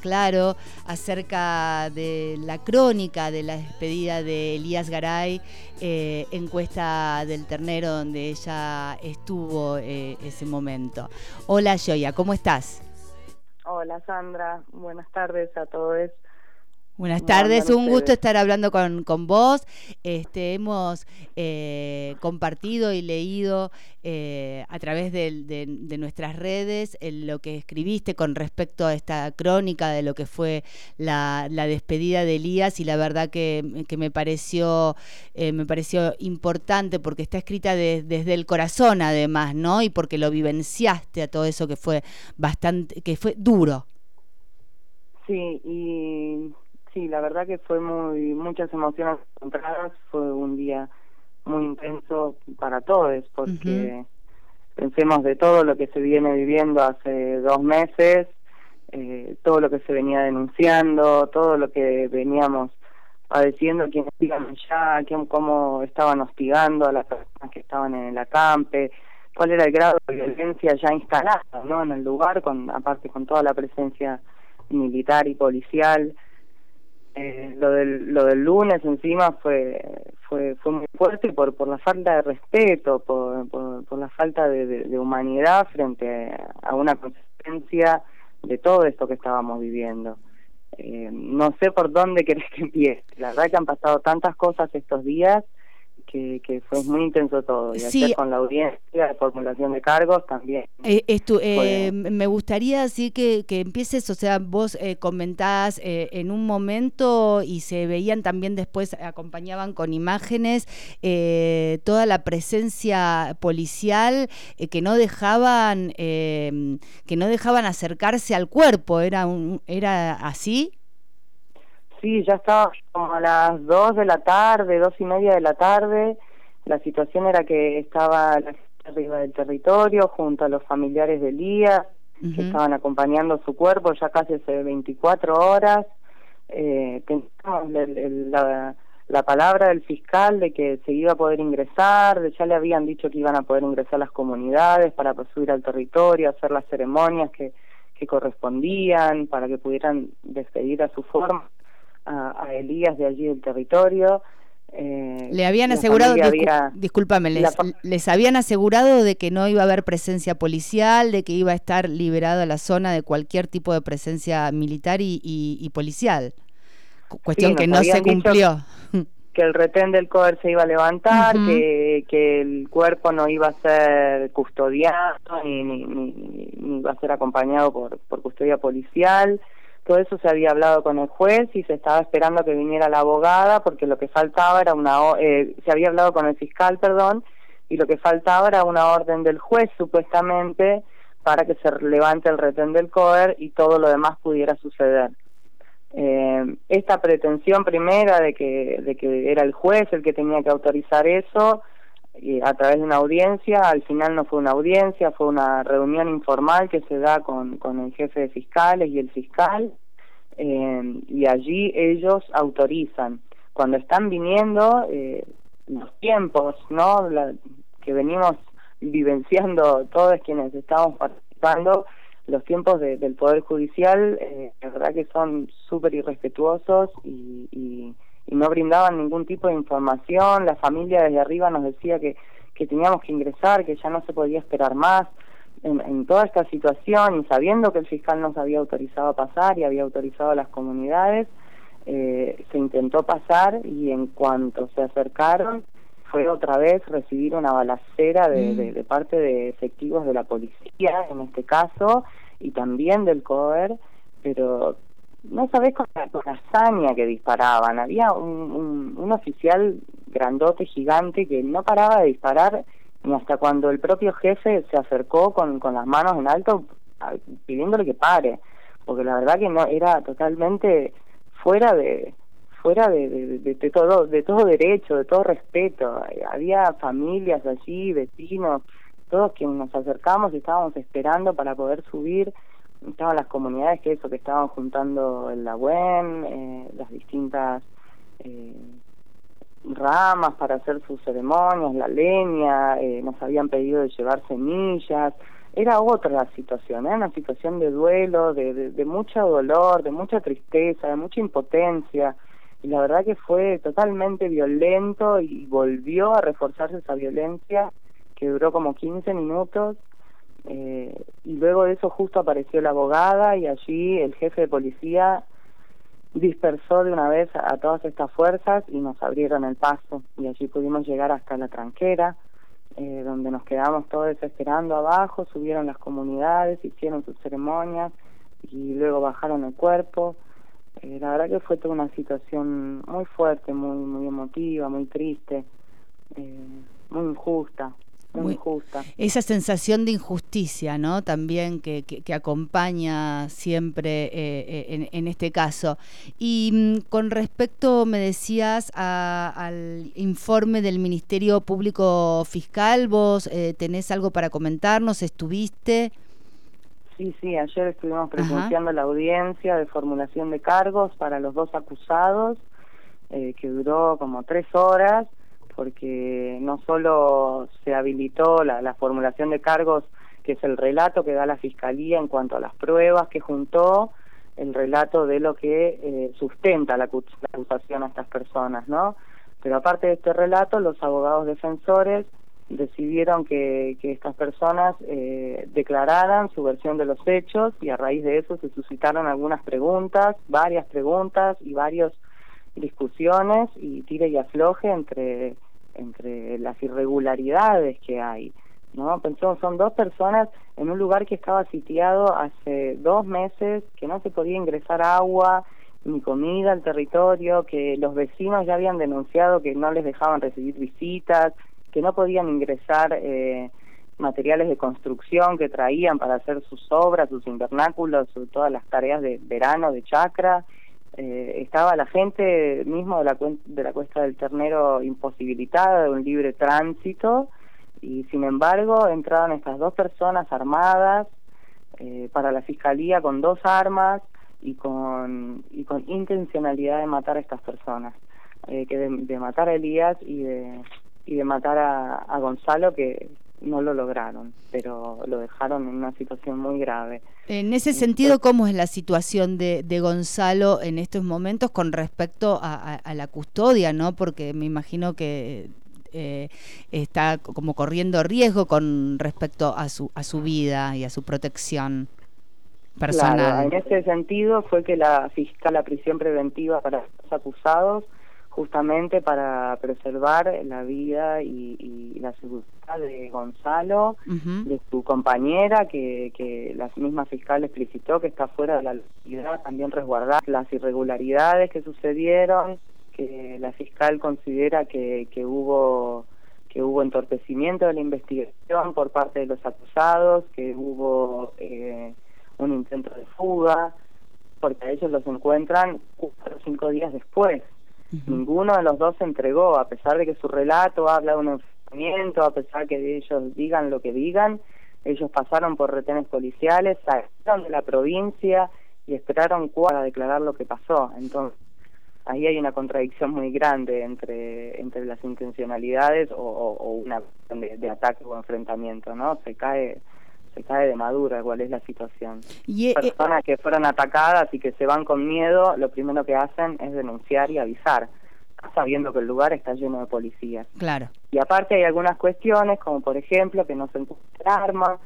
Claro acerca de la crónica de la despedida de Elías Garay, eh, encuesta del ternero donde ella estuvo eh, ese momento. Hola Gioia, ¿cómo estás? Hola Sandra, buenas tardes a todos. Buenas ¿Cómo tardes, un gusto estar hablando con, con vos. Este, hemos eh, compartido y leído eh, a través de, de nuestras redes lo que escribiste con respecto a esta crónica de lo que fue la, la despedida de Elías y la verdad que, que me pareció eh, me pareció importante porque está escrita de- desde el corazón además, ¿no? Y porque lo vivenciaste a todo eso que fue bastante, que fue duro. Sí, y sí, la verdad que fue muy muchas emociones encontradas, fue un día muy intenso para todos, porque pensemos de todo lo que se viene viviendo hace dos meses, eh, todo lo que se venía denunciando, todo lo que veníamos padeciendo, quienes iban allá, quién, cómo estaban hostigando a las personas que estaban en el acampe, cuál era el grado de violencia ya instalada ¿no? en el lugar, con aparte con toda la presencia militar y policial. Eh, lo del lo del lunes encima fue fue fue muy fuerte por por la falta de respeto por por, la falta de, de, de humanidad frente a una consecuencia de todo esto que estábamos viviendo. Eh, no sé por dónde querés que empiece. La verdad que han pasado tantas cosas estos días que, que fue muy intenso todo. Y Sí. con la audiencia de formulación de cargos también. Eh, estu- eh, me gustaría así que, que empieces, o sea, vos eh, comentabas eh, en un momento y se veían también después, acompañaban con imágenes eh, toda la presencia policial que no dejaban eh, que no dejaban acercarse al cuerpo, era un, era así. Sí, ya estaba como a las dos de la tarde, dos y media de la tarde. La situación era que estaba la gente arriba del territorio junto a los familiares de Elías, que estaban acompañando su cuerpo ya casi hace 24 horas. Eh, teníamos el- el- la, la palabra del fiscal de que se iba a poder ingresar, de- ya le habían dicho que iban a poder ingresar las comunidades para subir al territorio, hacer las ceremonias que, que correspondían, para que pudieran despedir a su forma a, a Elías de allí del territorio. Eh, Le habían asegurado, discu- había- discúlpame, les, les habían asegurado de que no iba a haber presencia policial, de que iba a estar liberada la zona de cualquier tipo de presencia militar y, y- y policial. Cu- Cuestión Sí, que no se cumplió. que el retén del COER se iba a levantar, que, que el cuerpo no iba a ser custodiado ni, ni, ni, ni iba a ser acompañado por, por custodia policial. Todo eso se había hablado con el juez y se estaba esperando que viniera la abogada porque lo que faltaba era una... Eh, se había hablado con el fiscal, perdón, y lo que faltaba era una orden del juez supuestamente para que se levante el retén del COER y todo lo demás pudiera suceder. Eh, esta pretensión primera de que, de que era el juez el que tenía que autorizar eso y a través de una audiencia, al final no fue una audiencia, fue una reunión informal que se da con, con el jefe de fiscales y el fiscal eh, y allí ellos autorizan. Cuando están viniendo eh, los tiempos, ¿no? La- que venimos vivenciando todos quienes estamos participando, los tiempos de- del Poder Judicial, eh, la verdad que son súper irrespetuosos y, y, y no brindaban ningún tipo de información. La familia desde arriba nos decía que, que teníamos que ingresar, que ya no se podía esperar más. En, en toda esta situación y sabiendo que el fiscal nos había autorizado a pasar y había autorizado a las comunidades, eh, se intentó pasar y en cuanto se acercaron fue otra vez recibir una balacera de, Mm. de, de parte de efectivos de la policía, en este caso, y también del COER, pero no sabés con la, con la hazaña que disparaban. Había un, un, un oficial grandote, gigante, que no paraba de disparar ni hasta cuando el propio jefe se acercó con, con las manos en alto pidiéndole que pare, porque la verdad que no era totalmente fuera de fuera de, de, de- todo de todo derecho, de todo respeto. Eh, Había familias allí, vecinos, todos quienes nos acercamos y estábamos esperando para poder subir. Estaban las comunidades que eso que estaban juntando el la eh, las distintas eh, ramas para hacer sus ceremonias, la leña, eh, nos habían pedido de llevar semillas. Era otra situación, era una situación de duelo, de, de, de mucho dolor, de mucha tristeza, de mucha impotencia. Y la verdad que fue totalmente violento y volvió a reforzarse esa violencia que duró como 15 minutos. Eh, y luego de eso justo apareció la abogada y allí el jefe de policía dispersó de una vez a, todas estas fuerzas y nos abrieron el paso. Y allí pudimos llegar hasta la tranquera eh, donde nos quedamos todos esperando abajo subieron las comunidades hicieron sus ceremonias y luego bajaron el cuerpo. Eh, la verdad que fue toda una situación muy fuerte muy muy emotiva muy triste eh, muy injusta muy injusta. Esa sensación de injusticia, ¿no? También que, que, que acompaña siempre eh, eh, en, en, este caso. Y mm, con respecto, me decías, a, al informe del Ministerio Público Fiscal, ¿vos eh, tenés algo para comentarnos? ¿Estuviste? Sí, sí, ayer estuvimos presenciando la audiencia de formulación de cargos para los dos acusados, eh, que duró como tres horas porque no solo se habilitó la, la, formulación de cargos, que es el relato que da la Fiscalía en cuanto a las pruebas que juntó, el relato de lo que eh, sustenta la, la, acusación a estas personas, ¿no? Pero aparte de este relato, los abogados defensores decidieron que, que estas personas eh, declararan su versión de los hechos y a raíz de eso se suscitaron algunas preguntas, varias preguntas y varios discusiones y tire y afloje entre entre las irregularidades que hay. ¿no? Pensamos, son dos personas en un lugar que estaba sitiado hace dos meses, que no se podía ingresar agua ni comida al territorio, que los vecinos ya habían denunciado que no les dejaban recibir visitas, que no podían ingresar eh, materiales de construcción que traían para hacer sus obras, sus invernáculos, todas las tareas de verano, de chacra, eh, estaba la gente mismo de la, de la Cuesta del Ternero imposibilitada de un libre tránsito y sin embargo entraron estas dos personas armadas eh, para la fiscalía con dos armas y con y con intencionalidad de matar a estas personas. Eh, que de, de, matar a Elías y de y de matar a, a Gonzalo que no lo lograron, pero lo dejaron en una situación muy grave. En ese sentido, ¿cómo es la situación de, de Gonzalo en estos momentos con respecto a, a, a la custodia, no? Porque me imagino que eh, está como corriendo riesgo con respecto a su a su vida y a su protección personal. Claro, en ese sentido fue que la fiscal la prisión preventiva para los acusados justamente para preservar la vida y, y la seguridad de Gonzalo, uh -huh. de su compañera, que, que la misma fiscal explicitó que está fuera de la localidad, también resguardar las irregularidades que sucedieron, que la fiscal considera que, que hubo que hubo entorpecimiento de la investigación por parte de los acusados, que hubo eh, un intento de fuga, porque a ellos los encuentran cuatro o cinco días después. Ninguno de los dos se entregó, a pesar de que su relato habla de un enfrentamiento, a pesar que de ellos digan lo que digan, ellos pasaron por retenes policiales, salieron de la provincia y esperaron para declarar lo que pasó. Entonces, ahí hay una contradicción muy grande entre entre las intencionalidades o una de, de, ataque o enfrentamiento, ¿no? Se cae se cae de madura cuál es la situación. Y, eh, Personas que fueron atacadas y que se van con miedo, lo primero que hacen es denunciar y avisar, sabiendo que el lugar está lleno de policías. Claro. Y aparte hay algunas cuestiones, como por ejemplo que no se encuentra el arma,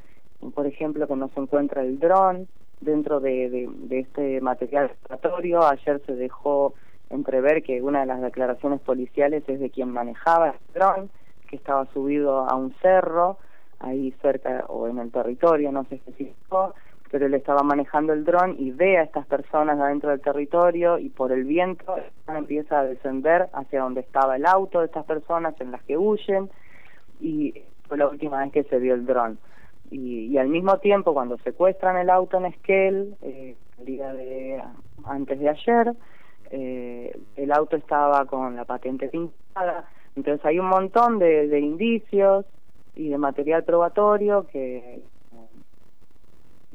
por ejemplo que no se encuentra el dron dentro de, de, de este material exploratorio. Ayer se dejó entrever que una de las declaraciones policiales es de quien manejaba el dron, que estaba subido a un cerro, ahí cerca o en el territorio, no se especificó, pero él estaba manejando el dron y ve a estas personas adentro del territorio y por el viento empieza a descender hacia donde estaba el auto de estas personas en las que huyen y fue la última vez que se vio el dron. Y, y al mismo tiempo cuando secuestran el auto en Esquel, eh, el de antes de ayer, eh, el auto estaba con la patente pintada, entonces hay un montón de, de indicios y de material probatorio que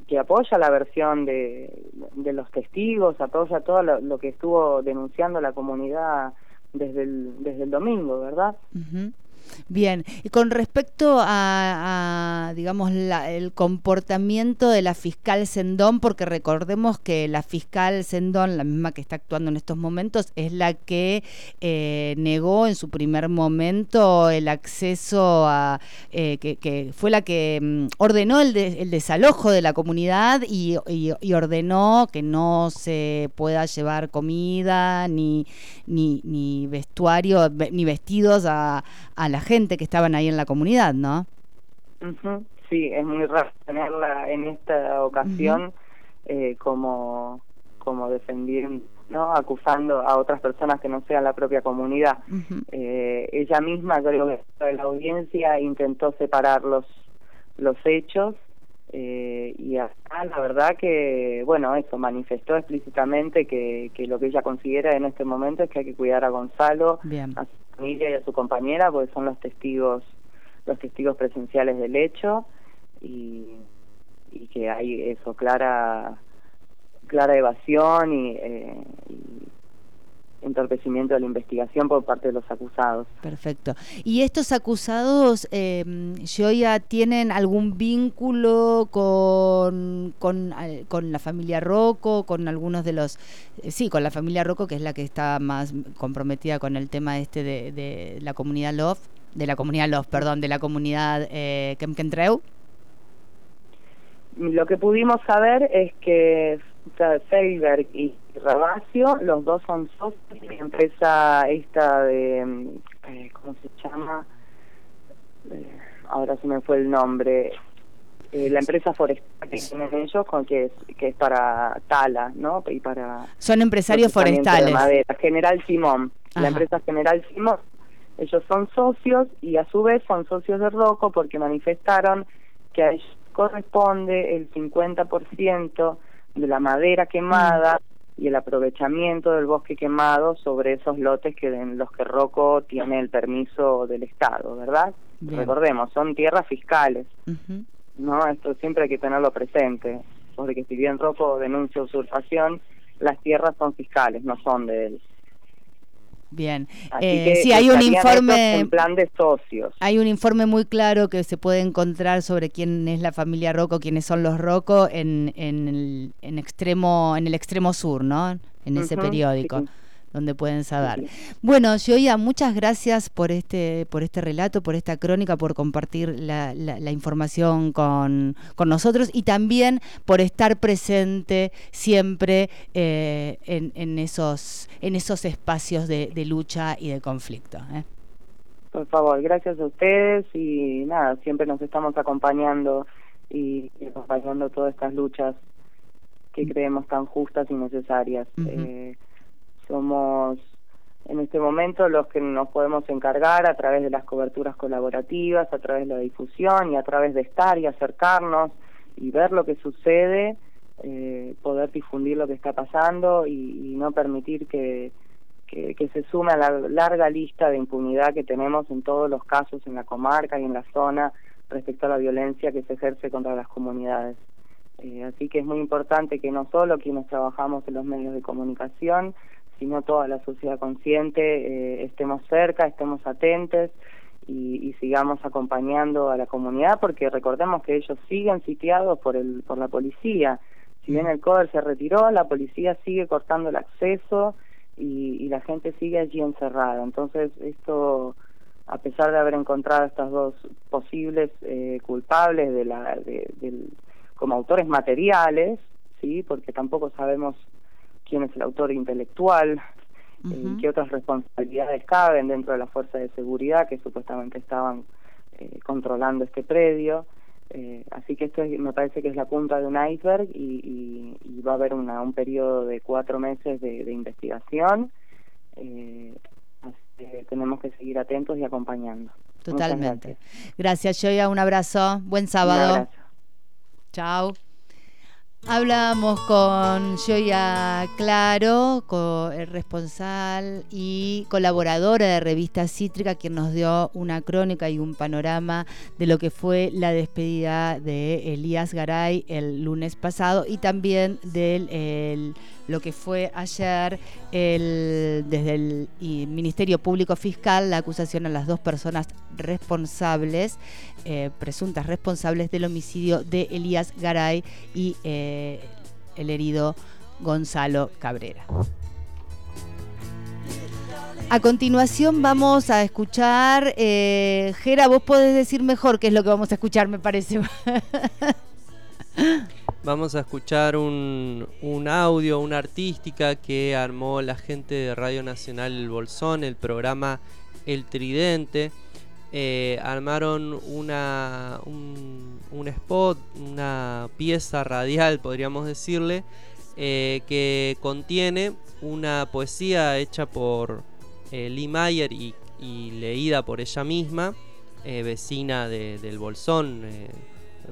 que apoya la versión de, de los testigos, apoya todo lo, que estuvo denunciando la comunidad desde el, desde el domingo, ¿verdad? Uh. Bien, y con respecto a, digamos, la, el comportamiento de la fiscal Sendón, porque recordemos que la fiscal Sendón, la misma que está actuando en estos momentos, es la que eh, negó en su primer momento el acceso a, eh, que, que, fue la que mm, ordenó el, de, el, desalojo de la comunidad y, ordenó que no se pueda llevar comida, ni, ni, ni vestuario, ni vestidos a, a la gente que estaban ahí en la comunidad, ¿no? Uh -huh. Sí, es muy raro tenerla en esta ocasión uh -huh. eh, como, como defendiendo ¿no? Acusando a otras personas que no sean la propia comunidad. Eh, ella misma, creo que la audiencia, intentó separar los, los hechos eh, y acá la verdad que, bueno, eso, manifestó explícitamente que, que lo que ella considera en este momento es que hay que cuidar a Gonzalo, Bien. a su familia y a su compañera, porque son los testigos, los testigos presenciales del hecho y, y que hay eso, clara clara evasión y, eh, y entorpecimiento de la investigación por parte de los acusados. Perfecto. ¿Y estos acusados, eh, tienen algún vínculo con, con la familia Rocco, con algunos de los... eh, sí, con la familia Rocco, que es la que está más comprometida con el tema este de, de la comunidad Love, de la comunidad Love, perdón, de la comunidad eh, Kemkentreu? Lo que pudimos saber es que Feiberg y Rabacio, los dos son socios de la empresa esta de, mm, eh, ¿cómo se llama? Eh, ahora se me fue el nombre. Eh, la empresa forestal que tienen ellos, con que es, que es para tala, ¿no? Y para Son empresarios de forestales. madera. General Simón, Ajá. la empresa General Simón. Ellos son socios y a su vez son socios de Rocco porque manifestaron que a ellos corresponde el 50% de la madera quemada y el aprovechamiento del bosque quemado sobre esos lotes que en los que Rocco tiene el permiso del Estado, ¿verdad? Bien. Recordemos, son tierras fiscales. No, esto siempre hay que tenerlo presente, porque si bien Rocco denuncia usurpación, las tierras son fiscales, no son de él. Bien. Eh, que sí, hay un informe... en plan de socios. Hay un informe muy claro que se puede encontrar sobre quién es la familia Rocco, quiénes son los Rocco en, en, el, en extremo, en el extremo sur, ¿no? En ese periódico. sí. Donde pueden saber. Bueno, Joya, muchas gracias por este, por este relato, por esta crónica, por compartir la, la- la información con, con nosotros y también por estar presente siempre eh, en, en esos, en esos espacios de, de lucha y de conflicto. ¿eh? Por favor, gracias a ustedes y nada, siempre nos estamos acompañando y, y acompañando todas estas luchas que creemos tan justas y necesarias. Eh, somos en este momento los que nos podemos encargar a través de las coberturas colaborativas, a través de la difusión y a través de estar y acercarnos y ver lo que sucede, eh, poder difundir lo que está pasando y, no permitir que, que, que se sume a la larga lista de impunidad que tenemos en todos los casos en la comarca y en la zona respecto a la violencia que se ejerce contra las comunidades. Eh, así que es muy importante que no solo quienes trabajamos en los medios de comunicación, sino toda la sociedad consciente eh, estemos cerca, estemos atentos y, y sigamos acompañando a la comunidad, porque recordemos que ellos siguen sitiados por el por la policía. Si bien el CODER se retiró, la policía sigue cortando el acceso y, y la gente sigue allí encerrada. Entonces esto a pesar de haber encontrado estas dos posibles eh, culpables de la de, del- como autores materiales sí porque tampoco sabemos quién es el autor intelectual qué otras responsabilidades caben dentro de la fuerza de seguridad que supuestamente estaban eh, controlando este predio Eh, así que esto es- me parece que es la punta de un iceberg y, y- y va a haber una, un periodo de cuatro meses de, de investigación eh, así que tenemos que seguir atentos y acompañando Muchas Totalmente. gracias. Gracias, Joya. Un abrazo. Buen Un sábado. abrazo. Chao. Hablamos con Joya Claro, co- eh, responsable y colaboradora de Revista Cítrica, quien nos dio una crónica y un panorama de lo que fue la despedida de Elías Garay el lunes pasado y también de lo que fue ayer el, desde el Ministerio Público Fiscal la acusación a las dos personas responsables, eh, presuntas responsables del homicidio de Elías Garay y eh, el herido Gonzalo Cabrera. A continuación vamos a escuchar, eh, Gera, vos podés decir mejor qué es lo que vamos a escuchar, me parece. Vamos a escuchar un, un audio, una artística que armó la gente de Radio Nacional El Bolsón, el programa El Tridente. Eh, armaron una, un, spot, una pieza radial, podríamos decirle, eh, que contiene una poesía hecha por eh, Lee Mayer y, leída por ella misma, vecina de- del Bolsón,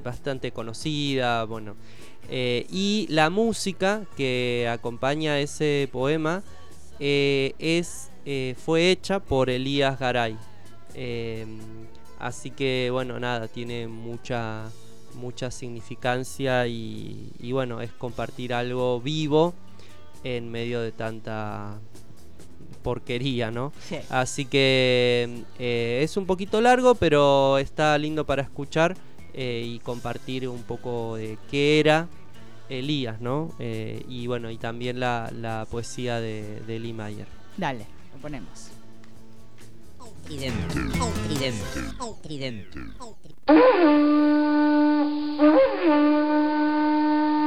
bastante conocida, bueno. Eh, y la música que acompaña ese poema eh, es, eh, fue hecha por Elías Garay. Eh, así que bueno, nada, tiene mucha, mucha significancia y, y bueno, es compartir algo vivo en medio de tanta porquería, ¿no? Sí. Así que eh, es un poquito largo, pero está lindo para escuchar eh, y compartir un poco de qué era Elías, ¿no? Eh, y bueno, y también la, la poesía de, de Lee Mayer. Dale, lo ponemos. Tridente, tridente, tridente.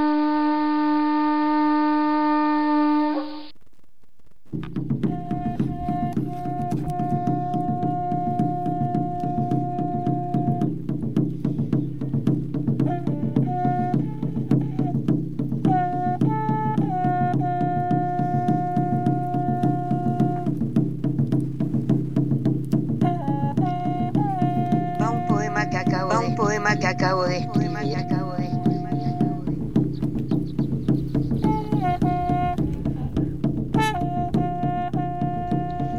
acabo de escribir.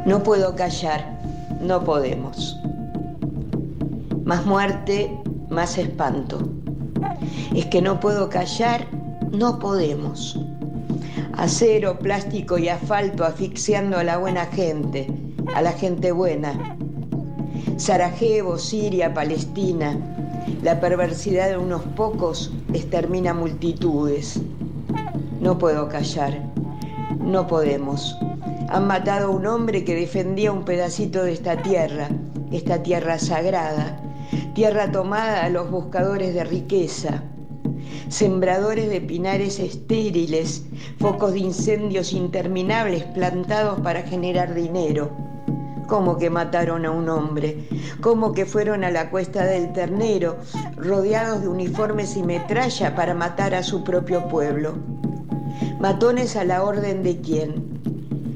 No puedo callar, no podemos. Más muerte, más espanto. Es que no puedo callar, no podemos. Acero, plástico y asfalto asfixiando a la buena gente, a la gente buena. Sarajevo, Siria, Palestina. La perversidad de unos pocos extermina multitudes. No puedo callar. No podemos. Han matado a un hombre que defendía un pedacito de esta tierra, esta tierra sagrada, tierra tomada a los buscadores de riqueza, sembradores de pinares estériles, focos de incendios interminables plantados para generar dinero. ¿Cómo que mataron a un hombre? ¿Cómo que fueron a la cuesta del ternero, rodeados de uniformes y metralla para matar a su propio pueblo? Matones a la orden de quién?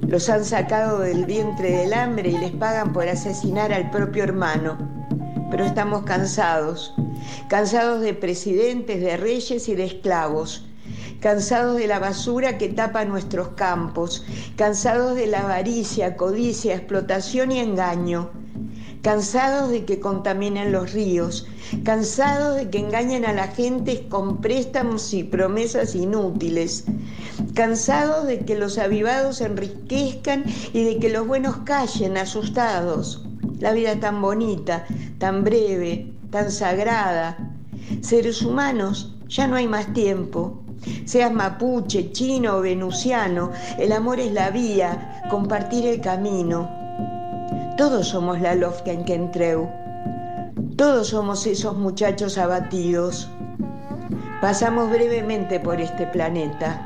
Los han sacado del vientre del hambre y les pagan por asesinar al propio hermano. Pero estamos cansados, cansados de presidentes, de reyes y de esclavos, cansados de la basura que tapa nuestros campos, cansados de la avaricia, codicia, explotación y engaño, cansados de que contaminen los ríos, cansados de que engañen a la gente con préstamos y promesas inútiles, cansados de que los avivados enriquezcan y de que los buenos callen asustados. La vida tan bonita, tan breve, tan sagrada. Seres humanos, ya no hay más tiempo. Seas mapuche, chino o venusiano, el amor es la vía, compartir el camino. Todos somos la Lofka en Kentreu. Todos somos esos muchachos abatidos. Pasamos brevemente por este planeta.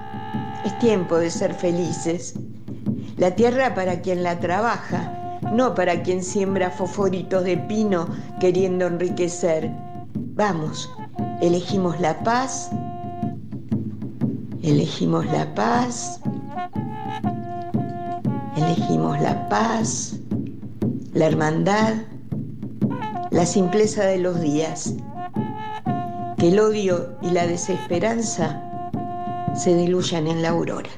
Es tiempo de ser felices. La tierra para quien la trabaja, no para quien siembra fosforitos de pino queriendo enriquecer. Vamos, elegimos la paz, elegimos la paz, elegimos la paz, la hermandad, la simpleza de los días. Que el odio y la desesperanza se diluyan en la aurora.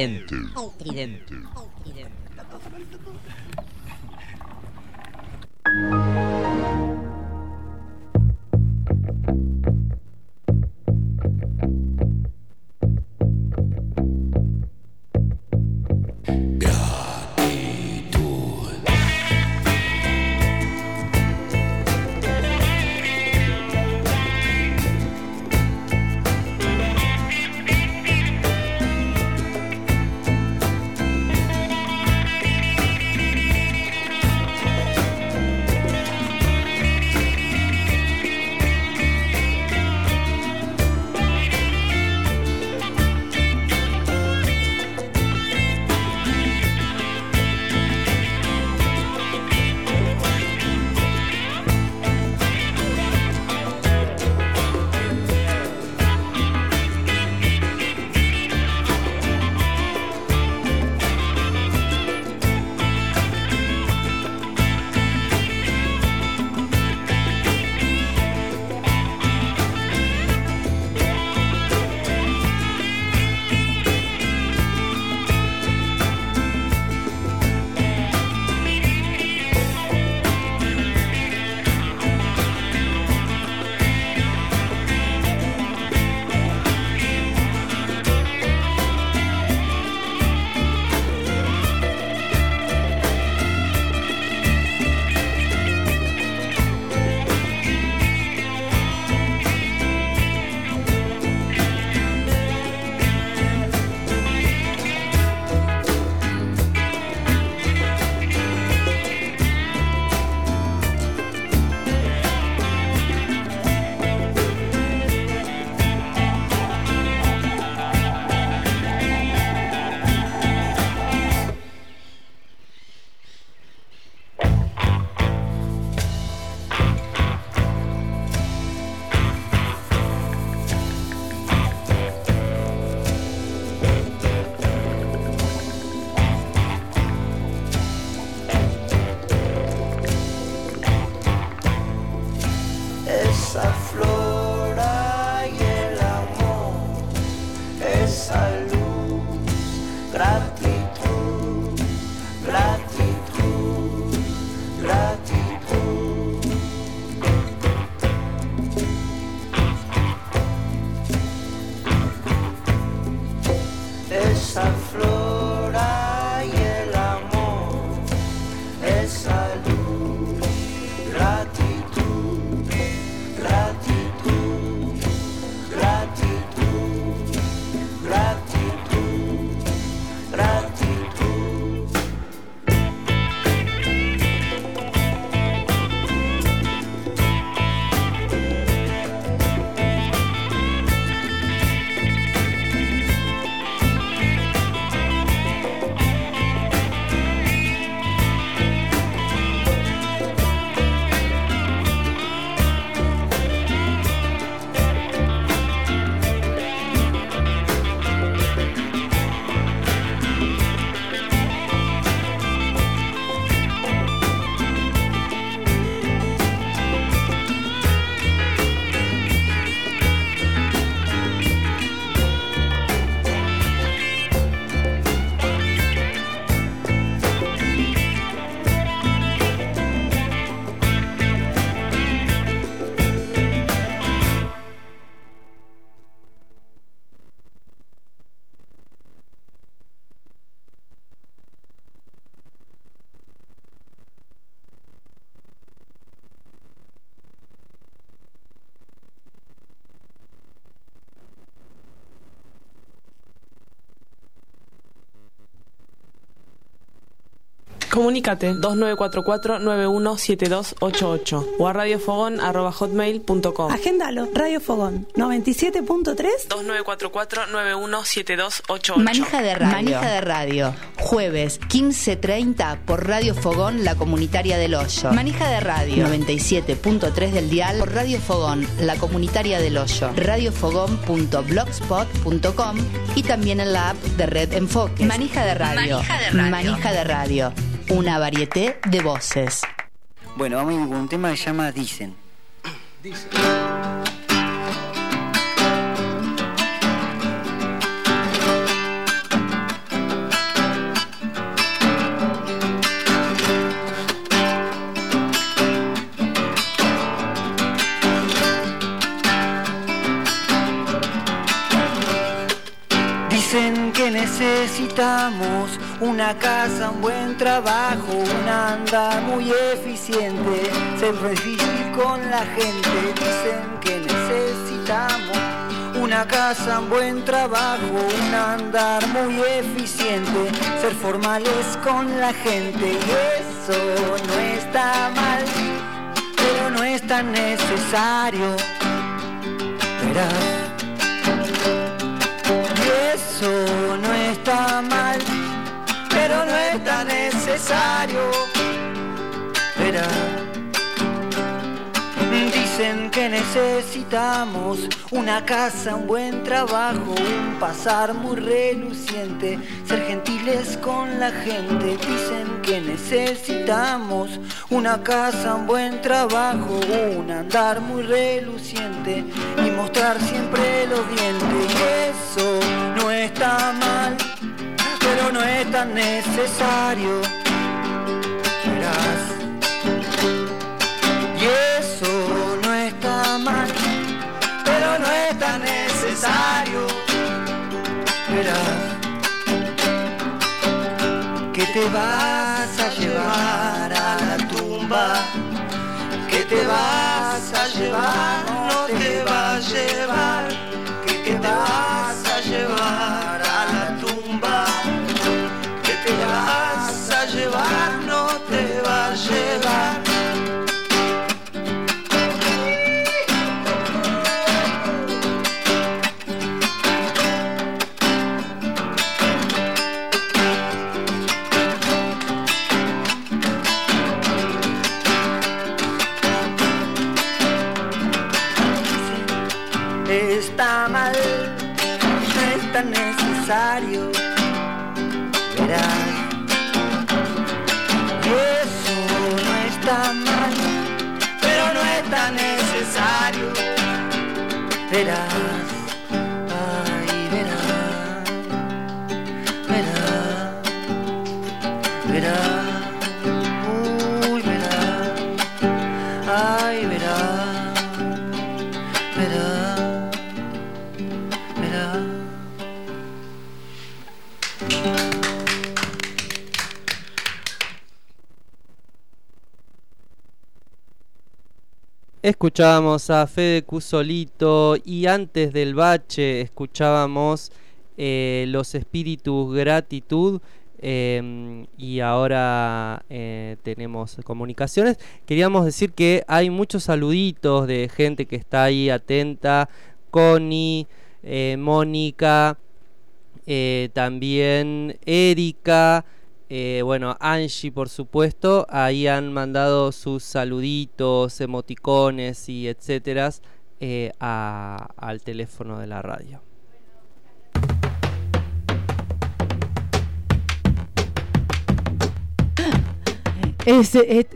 Tridente. Tridente. Tridente. Comunícate 2944-917288 o a radiofogón.hotmail.com. Agéndalo, Radio Fogón 97.3 2944-917288. Manija de radio. Manija de radio. Jueves 15.30 por Radio Fogón, la comunitaria del Hoyo. Manija de radio. 97.3 del dial por Radio Fogón, la comunitaria del Hoyo. Radiofogón.blogspot.com y también en la app de Red Enfoque. Manija de radio. Manija de radio. Manija de radio una varieté de voces. Bueno, vamos con un tema que se llama Dicen. Dicen. Dicen que necesitamos una casa, un buen trabajo, un andar muy eficiente, ser difícil con la gente. Dicen que necesitamos una casa, un buen trabajo, un andar muy eficiente, ser formales con la gente. Y eso no está mal, pero no es tan necesario. Verás. Y eso no está mal, pero no es tan necesario. Verás. Dicen que necesitamos una casa, un buen trabajo, un pasar muy reluciente, ser gentiles con la gente. Dicen que necesitamos una casa, un buen trabajo, un andar muy reluciente y mostrar siempre los dientes. Y eso no está mal, pero no es tan necesario. Verás. Y eso no está mal, pero no es tan necesario. Verás que te vas a llevar a la tumba, que te vas a llevar, Escuchábamos a Fede Cusolito y antes del bache escuchábamos eh, Los Espíritus Gratitud eh, y ahora eh, tenemos comunicaciones. Queríamos decir que hay muchos saluditos de gente que está ahí atenta. Connie, eh, Mónica, también Erika. Eh, bueno, Angie, por supuesto, ahí han mandado sus saluditos, emoticones y etcétera eh, al teléfono de la radio.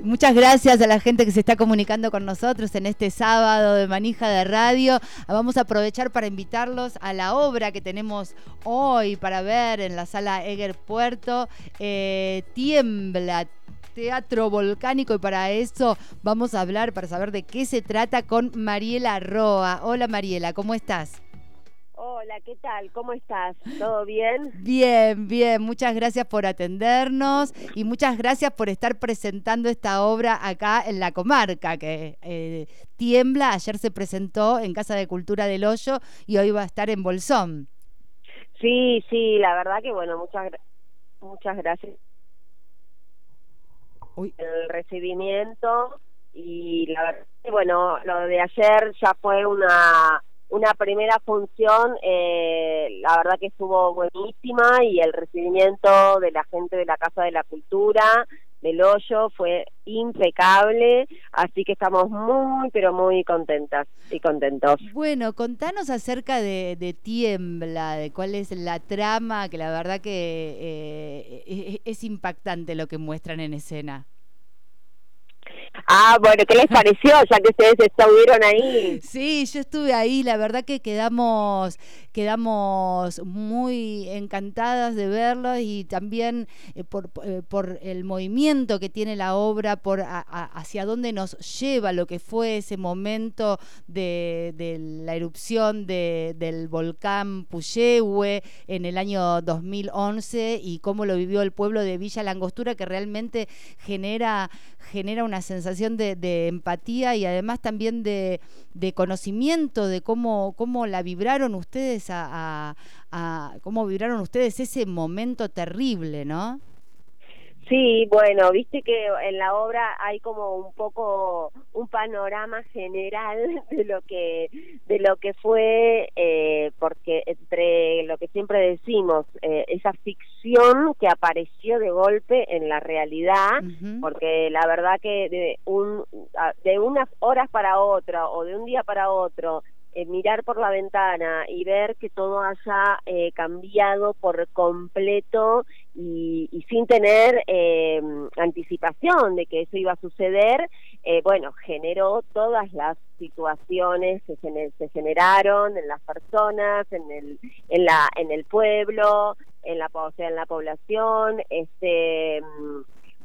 Muchas gracias a la gente que se está comunicando con nosotros en este sábado de manija de radio. Vamos a aprovechar para invitarlos a la obra que tenemos hoy para ver en la sala Eger Puerto. eh, Tiembla. Teatro volcánico y para eso vamos a hablar, para saber de qué se trata con Mariela Roa. Hola Mariela, ¿cómo estás? Hola, ¿qué tal? ¿Cómo estás? ¿Todo bien? Bien, bien, muchas gracias por atendernos y muchas gracias por estar presentando esta obra acá en la comarca, que eh, tiembla, ayer se presentó en Casa de Cultura del Hoyo y hoy va a estar en Bolsón. Sí, sí, la verdad que bueno, muchas muchas gracias el recibimiento y la verdad que bueno, lo de ayer ya fue una una primera función, eh, la verdad que estuvo buenísima y el recibimiento de la gente de la Casa de la Cultura del Hoyo fue impecable, así que estamos muy, pero muy contentas y contentos. Bueno, contanos acerca de, Tiembla, de cuál es la trama, que la verdad que eh, es, es impactante lo que muestran en escena. Ah, bueno, ¿qué les pareció? Ya que ustedes estuvieron ahí. Sí, yo estuve ahí, la verdad que quedamos quedamos muy encantadas de verlos y también eh, por, eh, por el movimiento que tiene la obra, por hacia dónde nos lleva lo que fue ese momento de, la erupción de- del volcán Puyehue en el año 2011 y cómo lo vivió el pueblo de Villa Langostura, que realmente genera genera una sensación de, de empatía y además también de, de conocimiento de cómo, cómo la vibraron ustedes a, a- a- cómo vibraron ustedes ese momento terrible, ¿no? Sí, bueno, viste que en la obra hay como un poco un panorama general de lo que de lo que fue, eh, porque entre lo que siempre decimos, eh, esa ficción que apareció de golpe en la realidad, porque la verdad que de un de unas horas para otra o de un día para otro eh, mirar por la ventana y ver que todo haya eh, cambiado por completo y, y sin tener eh, anticipación de que eso iba a suceder, eh, bueno, generó todas las situaciones que se, generaron en las personas, en el, en la, en el pueblo, en la, o sea, en la población, este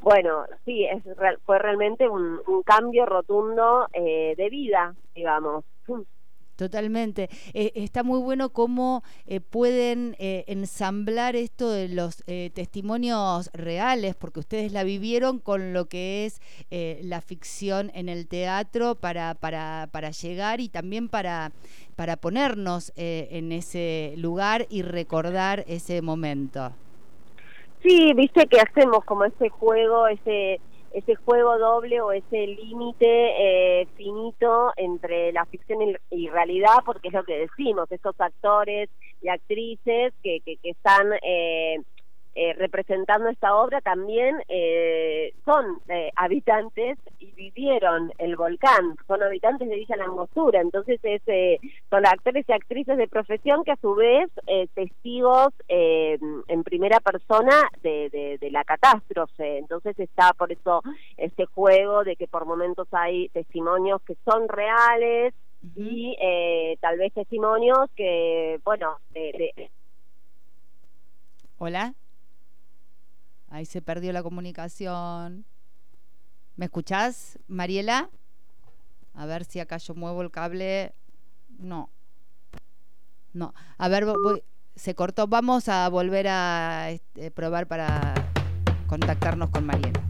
bueno, sí, es, fue realmente un, un cambio rotundo eh, de vida, digamos. Totalmente. Eh, está muy bueno cómo eh, pueden eh, ensamblar esto de los eh, testimonios reales, porque ustedes la vivieron con lo que es eh, la ficción en el teatro para, para, para llegar y también para, para ponernos en ese lugar y recordar ese momento. Sí, viste que hacemos como ese juego, ese ese juego doble o ese límite eh, finito entre la ficción y, realidad, porque es lo que decimos, esos actores y actrices que, que, que están eh, eh, representando esta obra también eh, son eh, habitantes y vivieron el volcán, son habitantes de Villa Langostura, entonces es, eh, son actores y actrices de profesión que a su vez eh, testigos eh, en primera persona de, de, de la catástrofe, entonces está por eso este juego de que por momentos hay testimonios que son reales y eh, tal vez testimonios que, bueno, de, Hola. Ahí se perdió la comunicación. ¿Me escuchás, Mariela? A ver si acá yo muevo el cable. No. No. A ver, vo- voy. Se cortó. Vamos a volver a este, probar para contactarnos con Mariela.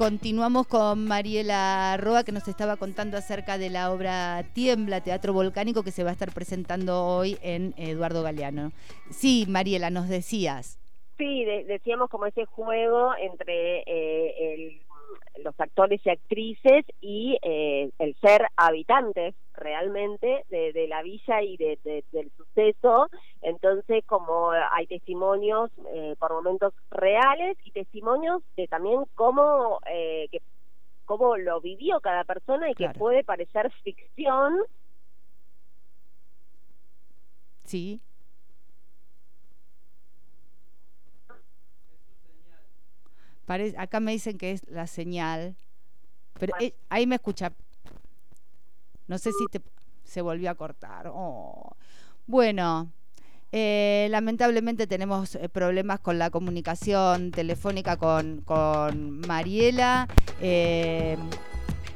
Continuamos con Mariela Roa que nos estaba contando acerca de la obra Tiembla, Teatro Volcánico, que se va a estar presentando hoy en Eduardo Galeano. Sí, Mariela, nos decías. Sí, de- decíamos como ese juego entre eh, el- los actores y actrices y eh, el ser habitantes realmente de, de la villa y de- de- del suceso. Entonces, como hay testimonios eh, por momentos reales y testimonios de también cómo, eh, que, cómo lo vivió cada persona y que puede parecer ficción, Sí. Pare- acá me dicen que es la señal. Pero eh, ahí me escucha. No sé si te, se volvió a cortar. Oh. Bueno, eh, lamentablemente tenemos eh, problemas con la comunicación telefónica con, con Mariela. Eh,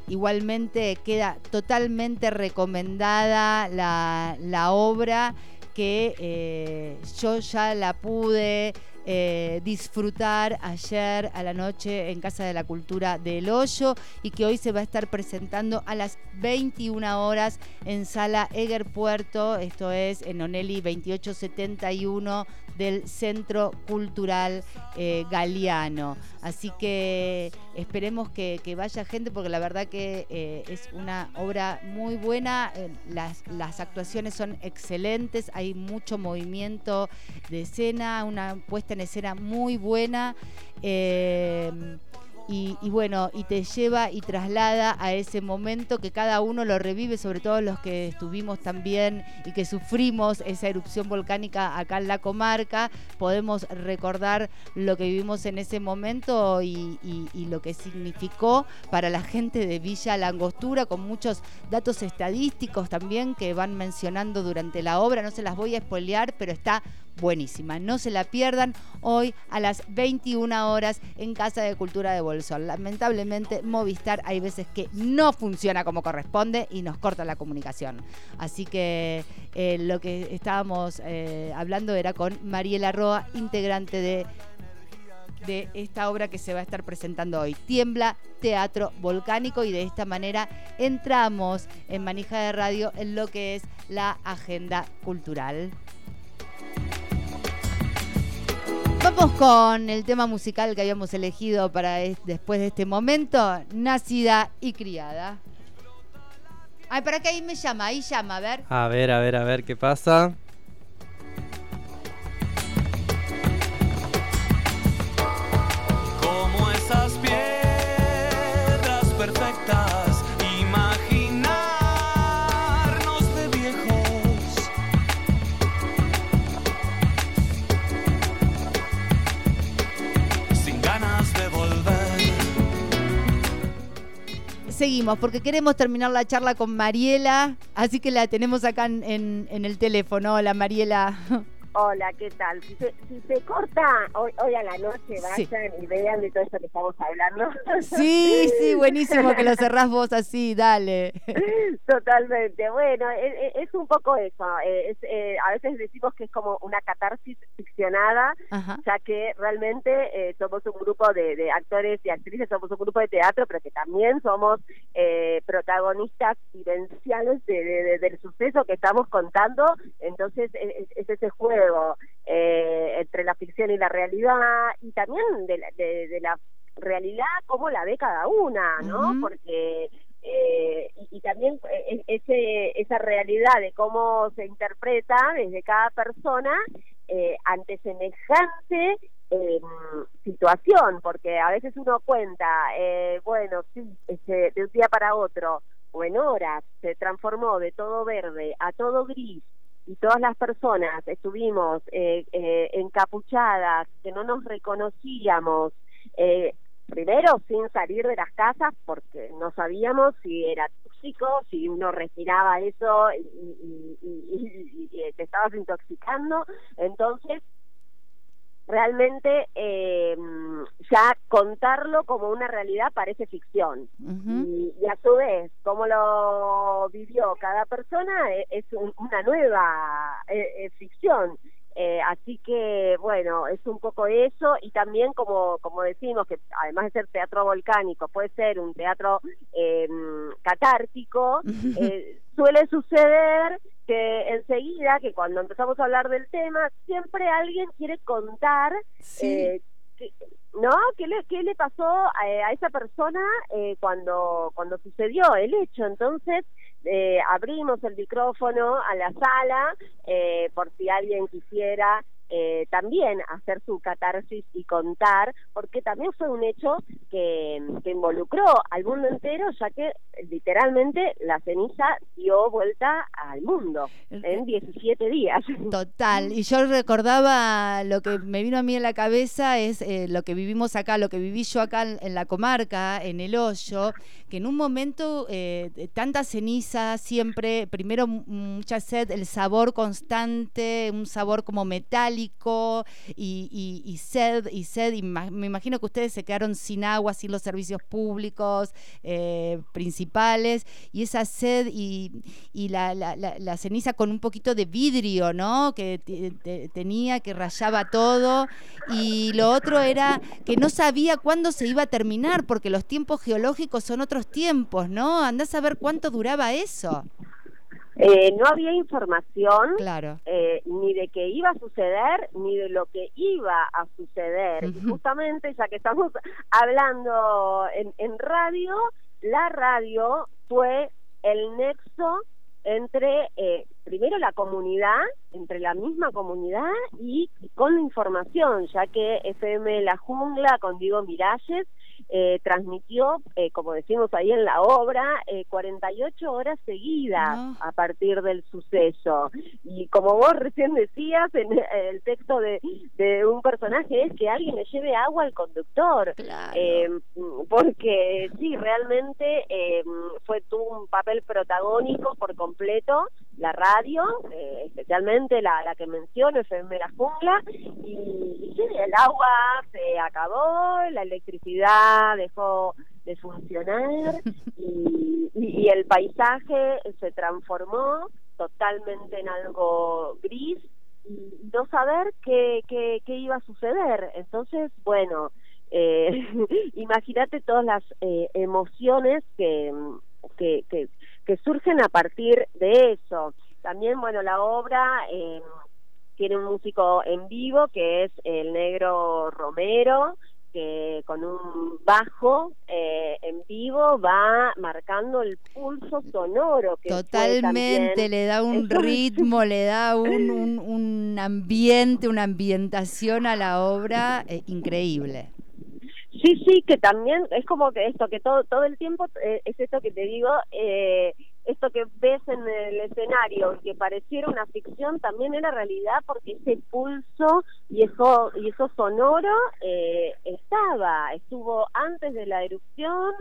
igualmente queda totalmente recomendada la, la obra que eh, yo ya la pude eh, disfrutar ayer a la noche en Casa de la Cultura del Hoyo y que hoy se va a estar presentando a las 21 horas en Sala Eger Puerto, esto es en Onelli 2871 del Centro Cultural eh, Galeano. Así que esperemos que, vaya gente porque la verdad que eh, es una obra muy buena, eh, las, actuaciones son excelentes, hay mucho movimiento de escena, una puesta en escena muy buena. Y, bueno, y te lleva y traslada a ese momento que cada uno lo revive, sobre todo los que estuvimos también y que sufrimos esa erupción volcánica acá en la comarca, podemos recordar lo que vivimos en ese momento y, y- lo que significó para la gente de Villa La Angostura, con muchos datos estadísticos también que van mencionando durante la obra, no se las voy a spoilear, pero está buenísima. No se la pierdan hoy a las 21 horas en Casa de Cultura de Bolsón. Lamentablemente, Movistar hay veces que no funciona como corresponde y nos corta la comunicación. Así que eh, lo que estábamos eh, hablando era con Mariela Roa, integrante de de esta obra que se va a estar presentando hoy. Tiembla Teatro Volcánico y de esta manera entramos en Manija de Radio en lo que es la agenda cultural. Vamos con el tema musical que habíamos elegido para es- después de este momento, Nacida y Criada. Ay, para que ahí me llama, ahí llama, a ver. A ver, a ver, a ver qué pasa. Como esas Seguimos porque queremos terminar la charla con Mariela, así que la tenemos acá en, el teléfono. Hola Mariela. Hola, ¿qué tal? Si se, si se corta hoy, hoy a la noche, Sí. vayan y vean de todo esto que estamos hablando. Sí, sí, buenísimo que lo cerrás vos así, dale. Totalmente. Bueno, e- e- es, un poco eso. eh, es, eh, a veces decimos que es como una catarsis ficcionada, Ajá. ya que realmente eh, somos un grupo de, de actores y actrices, somos un grupo de teatro, pero que también somos eh, protagonistas vivenciales de- de- de- del suceso que estamos contando. Entonces, es, es ese juego eh, entre la ficción y la realidad, y también de la, de, de la realidad, cómo la ve cada una, ¿no? Porque eh, y, y también eh, ese, esa realidad de cómo se interpreta desde cada persona eh, ante semejante eh, situación, porque a veces uno cuenta, eh, bueno, sí, este, de un día para otro o en horas se transformó de todo verde a todo gris y todas las personas estuvimos eh, eh, encapuchadas, que no nos reconocíamos, eh, primero sin salir de las casas porque no sabíamos si era tóxico, si uno respiraba eso y, y- y- te estabas intoxicando, entonces realmente eh, ya contarlo como una realidad parece ficción. Y, y a su vez cómo lo vivió cada persona eh, es un- una nueva eh, eh, ficción. Eh, así que bueno es un poco eso. Y también como como decimos que además de ser teatro volcánico puede ser un teatro eh, catártico eh, suele suceder que enseguida que cuando empezamos a hablar del tema siempre alguien quiere contar eh, que- ¿no? ¿Qué le, qué le pasó a, a esa persona eh, cuando, cuando sucedió el hecho? Entonces, eh, abrimos el micrófono a la sala eh, por si alguien quisiera eh, también hacer su catarsis y contar, porque también fue un hecho que, que involucró al mundo entero, ya que literalmente la ceniza dio vuelta al mundo en 17 días. Total, y yo recordaba lo que me vino a mí en la cabeza es eh, lo que vivimos acá, lo que viví yo acá en, la comarca, en el hoyo, que en un momento eh, tanta ceniza, siempre, primero mucha sed, el sabor constante, un sabor como y, y- y sed, y sed, y me imagino que ustedes se quedaron sin agua, sin los servicios públicos eh, principales, y esa sed y, y la, la- la- la ceniza con un poquito de vidrio, ¿no? Que te- te- tenía, que rayaba todo, y lo otro era que no sabía cuándo se iba a terminar, porque los tiempos geológicos son otros tiempos, ¿no? Andás a ver cuánto duraba eso. Eh, no había información Claro. eh, ni de que iba a suceder ni de lo que iba a suceder. Y justamente, ya que estamos hablando en, en radio, la radio fue el nexo entre, eh, primero, la comunidad, entre la misma comunidad y con la información, ya que FM La Jungla con Diego Miralles eh, transmitió, eh, como decimos ahí en la obra, eh, 48 horas seguidas a partir del suceso. Y como vos recién decías, en el texto de, de un personaje es que alguien le lleve agua al conductor. Eh, porque sí, realmente eh, fue tuvo un papel protagónico por completo la radio, eh, especialmente la, la que menciono, FM La Jungla, y, y sí, el agua se acabó, la electricidad dejó de funcionar y, y- y el paisaje se transformó totalmente en algo gris y no saber qué, qué, qué iba a suceder. Entonces, bueno, eh, imagínate todas las eh, emociones que, que, que, que surgen a partir de eso. También, bueno, la obra eh, tiene un músico en vivo que es el negro Romero, que con un bajo eh, en vivo va marcando el pulso sonoro. Que Totalmente, le da un ritmo, le da un, un- un ambiente, una ambientación a la obra eh, increíble. Sí, sí, que también es como que esto, que todo todo el tiempo eh, es esto que te digo, eh, esto que ves en el escenario, que pareciera una ficción, también era realidad porque ese pulso y eso, y eso sonoro eh, estaba, estuvo antes de la erupción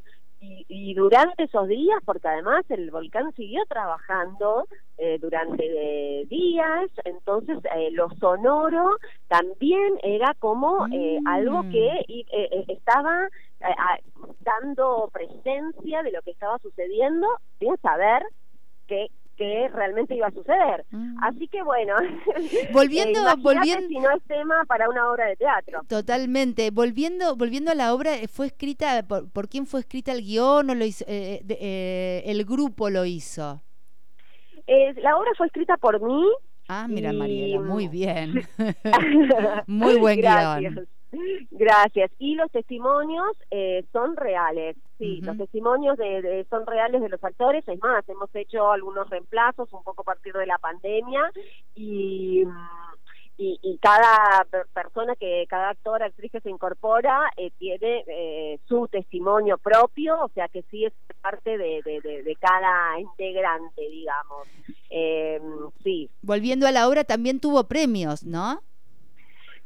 y, y durante esos días, porque además el volcán siguió trabajando eh, durante eh, días, entonces eh, lo sonoro también era como eh, algo que eh, estaba dando presencia de lo que estaba sucediendo sin saber que que realmente iba a suceder. Así que bueno, Volviendo- eh, volviendo- si no es tema para una obra de teatro. Totalmente. Volviendo, volviendo a la obra, eh, ¿fue escrita por, por quién fue escrita el guion o lo hizo, eh, de- eh, el grupo lo hizo? Eh, la obra fue escrita por mí. Ah, mira y- Mariela, muy bien. muy buen Gracias. guion. Gracias. Y los testimonios eh, son reales. Sí, los testimonios de, de- son reales de los actores. Es más, hemos hecho algunos reemplazos un poco a partir de la pandemia y, y, y cada per- persona que, cada actor, actriz que se incorpora eh, tiene eh, su testimonio propio, o sea que sí es parte de, de, de- de cada integrante, digamos. Eh, sí, Volviendo a la obra, también tuvo premios, ¿no?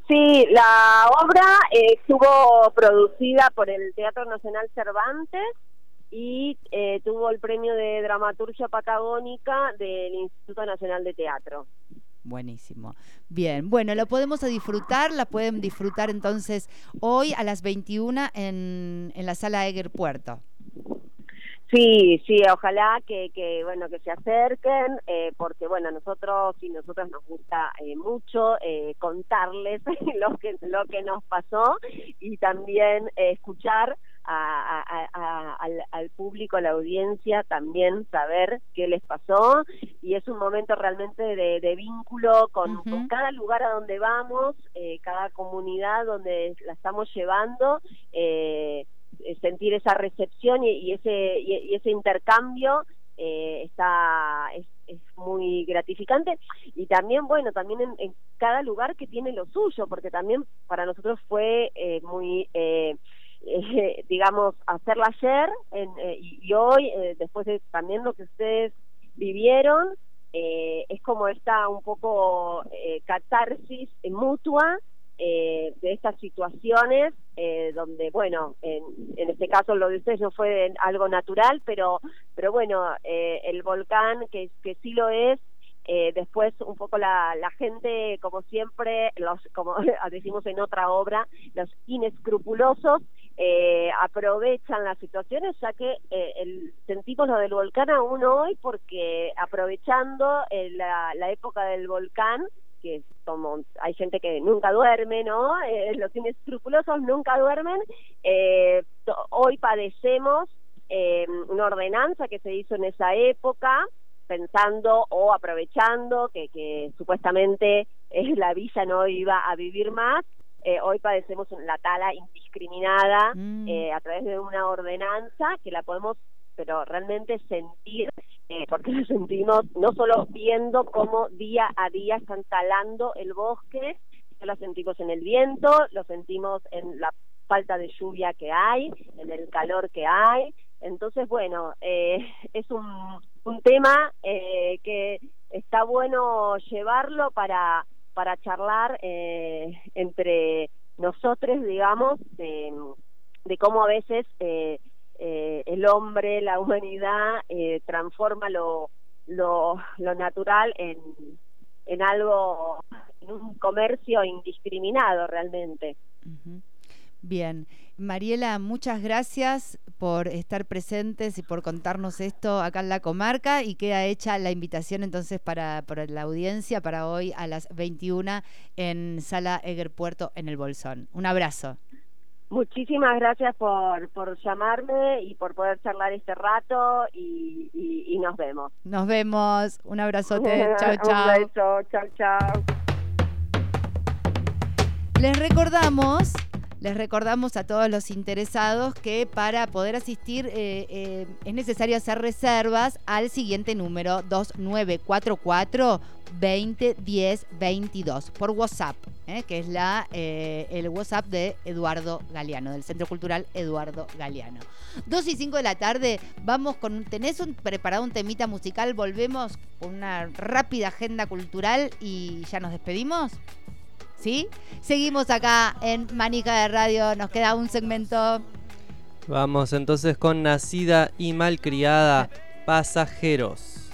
Sí, la obra eh, estuvo producida por el Teatro Nacional Cervantes y eh, tuvo el premio de dramaturgia patagónica del Instituto Nacional de Teatro. Buenísimo. Bien, bueno, lo podemos disfrutar, la pueden disfrutar entonces hoy a las 21 en, en la sala Eger Puerto. Sí, sí, ojalá que, que bueno que se acerquen, eh, porque bueno nosotros y nosotros nos gusta eh, mucho eh, contarles lo que lo que nos pasó y también eh, escuchar a- a- a- al, al público, a la audiencia, también saber qué les pasó y es un momento realmente de, de vínculo con, con cada lugar a donde vamos, eh, cada comunidad donde la estamos llevando. Eh, sentir esa recepción y, ese y, ese intercambio eh, está es, es muy gratificante. Y también bueno también en, en cada lugar que tiene lo suyo porque también para nosotros fue eh, muy eh, eh, digamos hacerla ayer en, eh, y, hoy eh, después de también lo que ustedes vivieron eh, es como esta un poco eh, catarsis eh, mutua eh, de estas situaciones eh, donde bueno en, en este caso lo de ustedes no fue algo natural pero pero bueno eh, el volcán que que sí lo es Eh, después un poco la, la gente, como siempre, los como decimos en otra obra, los inescrupulosos eh, aprovechan las situaciones, ya que eh, el, sentimos lo del volcán aún hoy porque aprovechando eh, la, la época del volcán, que como hay gente que nunca duerme, ¿no? Eh, los inescrupulosos nunca duermen. Eh, hoy padecemos eh, una ordenanza que se hizo en esa época, pensando o aprovechando que, que supuestamente eh, la villa no iba a vivir más. Hoy padecemos la tala indiscriminada eh, a través de una ordenanza que la podemos pero realmente sentir, eh, porque lo sentimos no solo viendo cómo día a día están talando el bosque, lo sentimos en el viento, lo sentimos en la falta de lluvia que hay, en el calor que hay. Entonces, bueno, eh, es un, un tema eh, que está bueno llevarlo para, para charlar eh, entre nosotros, digamos, de, de cómo a veces eh, el hombre, la humanidad, eh, transforma lo, lo, lo natural en, en algo, en un comercio indiscriminado realmente. Bien. Mariela, muchas gracias por estar presentes y por contarnos esto acá en la comarca y queda hecha la invitación entonces para, para la audiencia para hoy a las 21 en Sala Eger Puerto en el Bolsón. Un abrazo. Muchísimas gracias por, por llamarme y por poder charlar este rato y, y, y nos vemos. Nos vemos. Un abrazote. Chao, chao. Un beso. Chao, chao. Les recordamos, les recordamos a todos los interesados que para poder asistir eh, eh, es necesario hacer reservas al siguiente número 2944 2010 22 por WhatsApp, eh, que es la el WhatsApp de Eduardo Galeano, del Centro Cultural Eduardo Galeano. 2 y 5 de la tarde, vamos con. ¿Tenés un, preparado un temita musical? Volvemos con una rápida agenda cultural y ya nos despedimos. ¿Sí? Seguimos acá en Manica de Radio, nos queda un segmento. Vamos entonces con Nacida y Malcriada, Pasajeros.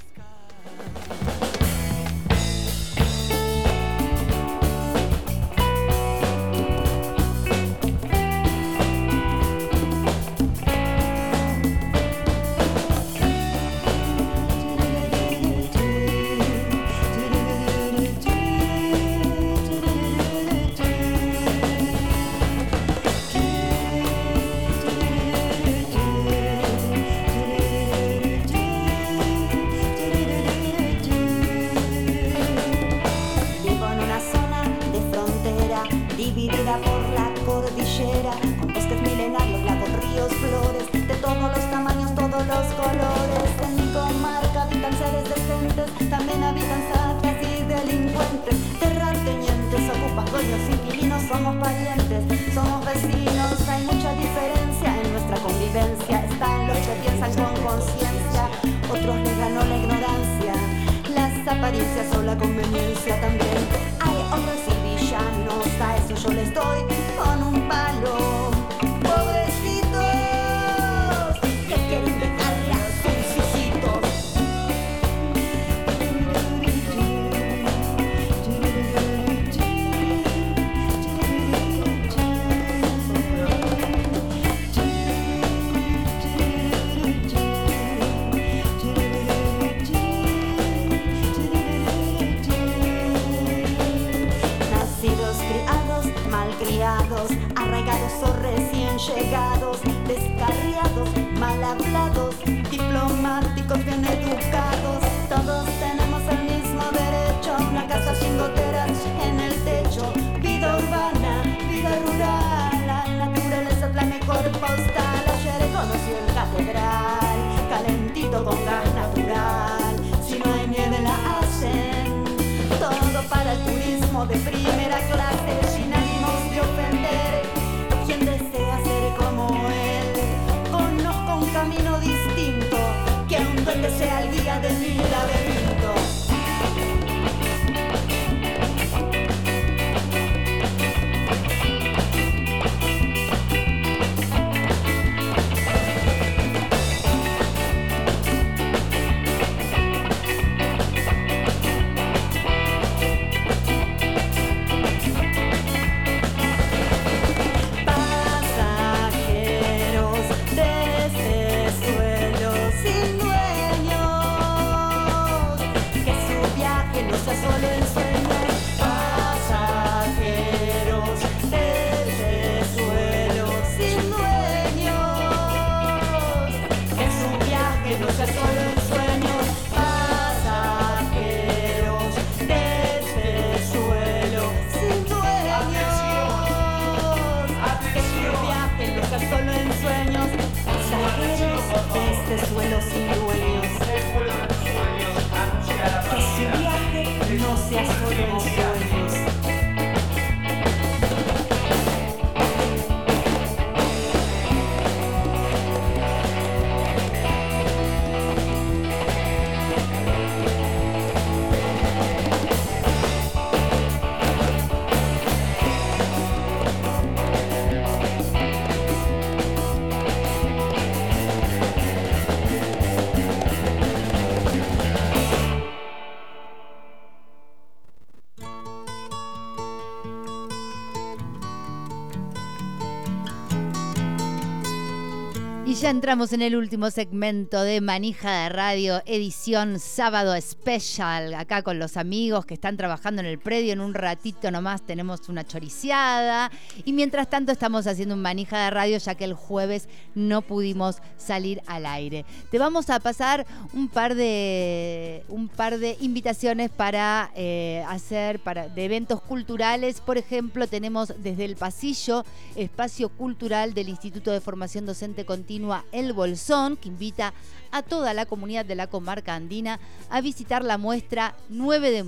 Ya entramos en el último segmento de Manija de Radio, edición sábado especial, acá con los amigos que están trabajando en el predio. En un ratito nomás tenemos una choriciada. Y mientras tanto estamos haciendo un Manija de Radio, ya que el jueves no pudimos salir al aire. Te vamos a pasar un par de, un par de invitaciones para eh, hacer para, eventos culturales. Por ejemplo, tenemos desde el pasillo Espacio Cultural del Instituto de Formación Docente Continua El Bolsón, que invita a toda la comunidad de la comarca andina a visitar la muestra 9 de,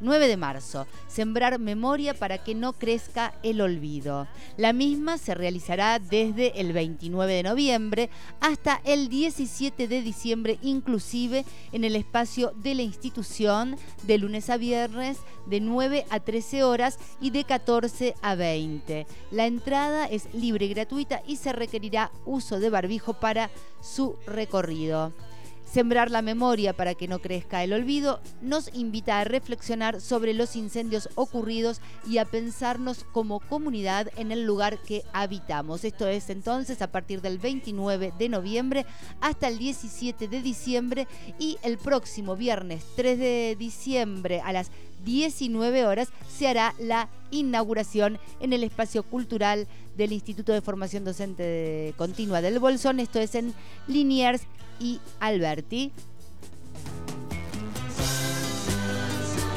9 de marzo, Sembrar Memoria para que no crezca el olvido. La misma se realizará desde el 29 de noviembre hasta el 17 de diciembre, inclusive en el espacio de la institución de lunes a viernes de 9 a 13 horas y de 14 a 20. La entrada es libre y gratuita y se requerirá uso de barbijo para su recorrido. Sembrar la memoria para que no crezca el olvido nos invita a reflexionar sobre los incendios ocurridos y a pensarnos como comunidad en el lugar que habitamos. Esto es entonces a partir del 29 de noviembre hasta el 17 de diciembre y el próximo viernes 3 de diciembre a las 19 horas se hará la inauguración en el espacio cultural del Instituto de Formación Docente Continua del Bolsón. Esto es en Liniers y Alberti.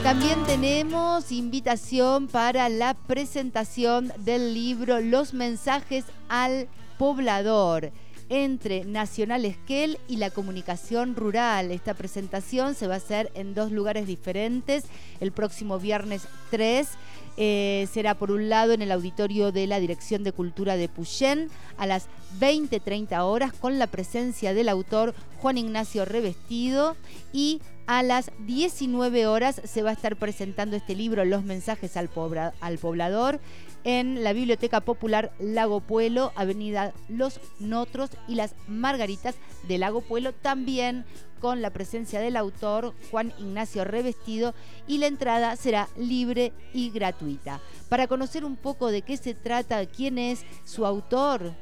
También tenemos invitación para la presentación del libro Los mensajes al poblador entre Nacional Esquel y la comunicación rural. Esta presentación se va a hacer en dos lugares diferentes el próximo viernes 3. Eh, será por un lado en el auditorio de la Dirección de Cultura de Puyén a las 20-30 horas con la presencia del autor Juan Ignacio Revestido y a las 19 horas se va a estar presentando este libro Los mensajes al, poblador en la Biblioteca Popular Lago Puelo, Avenida Los Notros y las Margaritas de Lago Puelo, también con la presencia del autor Juan Ignacio Revestido y la entrada será libre y gratuita. Para conocer un poco de qué se trata, quién es su autor,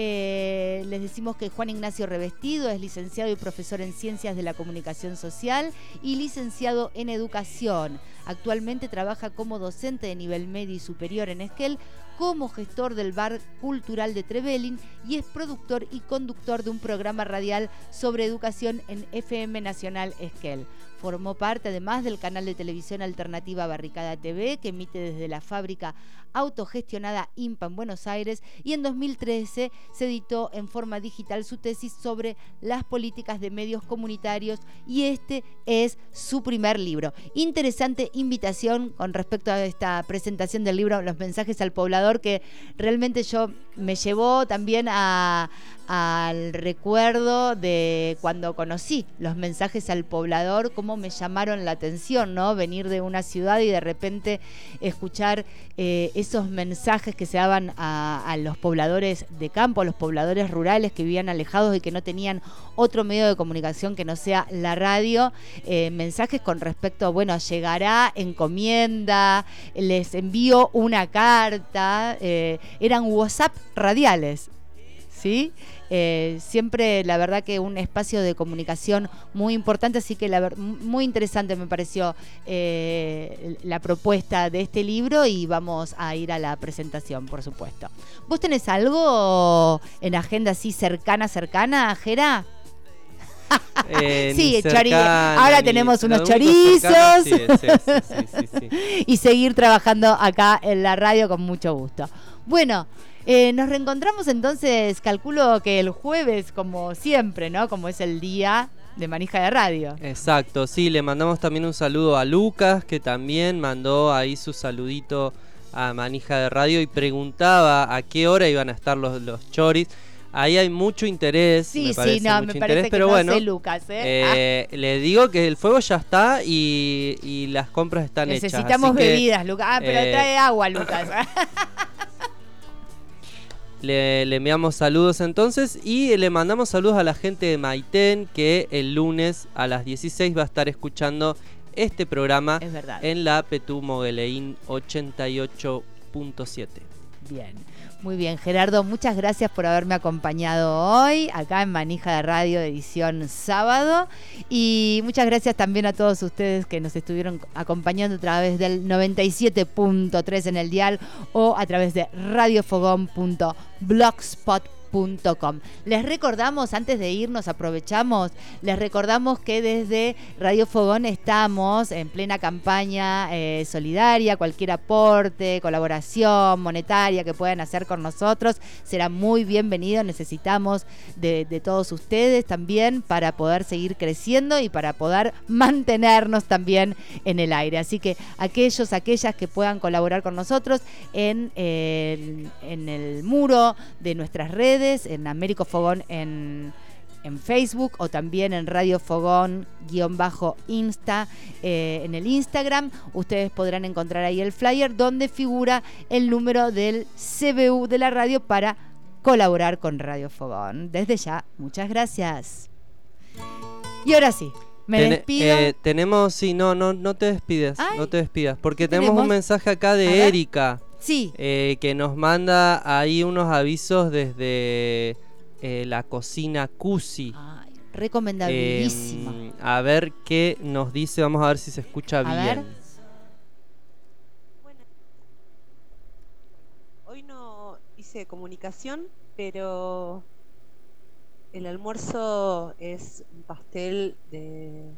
eh, les decimos que Juan Ignacio Revestido es licenciado y profesor en Ciencias de la Comunicación Social y licenciado en Educación. Actualmente trabaja como docente de nivel medio y superior en Esquel, como gestor del Bar Cultural de Trevelin y es productor y conductor de un programa radial sobre educación en FM Nacional Esquel. Formó parte además del canal de televisión alternativa Barricada TV, que emite desde la fábrica autogestionada IMPA en Buenos Aires, y en 2013 se editó en forma digital su tesis sobre las políticas de medios comunitarios y este es su primer libro. Interesante invitación con respecto a esta presentación del libro Los mensajes al poblador, que realmente yo me llevó también a, al recuerdo de cuando conocí los mensajes al poblador, cómo me llamaron la atención, ¿no? Venir de una ciudad y de repente escuchar eh, esos mensajes que se daban a, los pobladores de campo, a los pobladores rurales que vivían alejados y que no tenían otro medio de comunicación que no sea la radio, eh, mensajes con respecto, bueno, llegará encomienda, les envío una carta, eh, eran WhatsApp radiales, ¿sí? Eh, siempre la verdad que un espacio de comunicación muy importante, así que la muy interesante me pareció eh, la propuesta de este libro y vamos a ir a la presentación, por supuesto. ¿Vos tenés algo en agenda así cercana, cercana, Jera? Eh, Sí, cercana, ahora tenemos unos cercano, chorizos. sí, sí, sí. y seguir trabajando acá en la radio con mucho gusto. Bueno, eh, nos reencontramos entonces, calculo que el jueves, como siempre, ¿no? Como es el día de manija de radio. Exacto, sí, le mandamos también un saludo a Lucas, que también mandó ahí su saludito a Manija de Radio y preguntaba a qué hora iban a estar los, los choris. Ahí hay mucho interés, Sí, me sí, no, mucho me parece interés, que pero no bueno, sé, Lucas, ¿eh? eh, le digo que el fuego ya está y, y las compras están hechas. Necesitamos así que, bebidas, Lucas. Ah, pero eh, trae agua, Lucas. Le, le enviamos saludos entonces y le mandamos saludos a la gente de Maitén que el lunes a las 16 va a estar escuchando este programa Es en la Petú Mogueleín 88.7. Bien. Muy bien, Gerardo, muchas gracias por haberme acompañado hoy acá en Manija de Radio, edición sábado. Y muchas gracias también a todos ustedes que nos estuvieron acompañando a través del 97.3 en el dial o a través de radiofogón.blogspot.com. Les recordamos, antes de irnos, aprovechamos, les recordamos que desde Radio Fogón estamos en plena campaña eh, solidaria, cualquier aporte, colaboración monetaria que puedan hacer con nosotros será muy bienvenido. Necesitamos de, de todos ustedes también para poder seguir creciendo y para poder mantenernos también en el aire. Así que aquellos, aquellas que puedan colaborar con nosotros en, el- en el muro de nuestras redes, en Américo Fogón en, en Facebook o también en Radio Fogón-Insta eh, en el Instagram. Ustedes podrán encontrar ahí el flyer donde figura el número del CBU de la radio para colaborar con Radio Fogón. Desde ya, muchas gracias. Y ahora sí, me despido. eh, tenemos, sí, no, no, no te despidas, Ay, no te despidas, porque ¿qué tenemos, un mensaje acá de. Erika. Sí. eh, que nos manda ahí unos avisos desde eh, la cocina Cusi. Recomendabilísima. Em, a ver qué nos dice, vamos a ver si se escucha A bien. ver. Hoy no hice comunicación, pero el almuerzo es un pastel de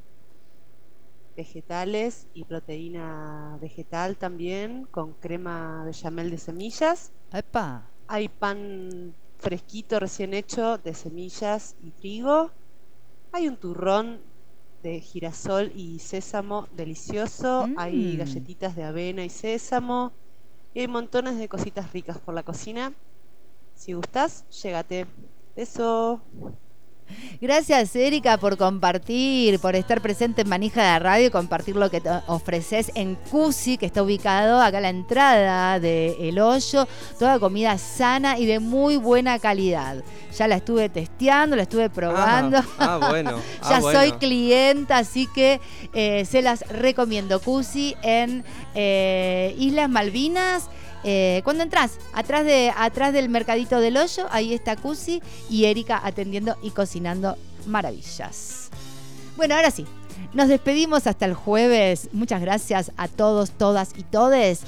vegetales y proteína vegetal también, con crema bechamel de semillas. ¡Epa! Hay pan fresquito recién hecho de semillas y trigo. Hay un turrón de girasol y sésamo delicioso. Hay Mm. galletitas de avena y sésamo. Y hay montones de cositas ricas por la cocina. Si gustas, llégate. Beso. Gracias, Erika, por compartir, por estar presente en Manija de Radio y compartir lo que te ofreces en Cusi, que está ubicado acá a la entrada de El Hoyo. Toda comida sana y de muy buena calidad. Ya la estuve testeando, la estuve probando. ah, bueno, ah, ya bueno. soy clienta, así que eh, se las recomiendo. Cusi en eh, Islas Malvinas. Eh, cuando entras, atrás, de, atrás del mercadito del hoyo, ahí está Cusi y Erika atendiendo y cocinando maravillas. Bueno, ahora sí, nos despedimos hasta el jueves. Muchas gracias a todos, todas y todes.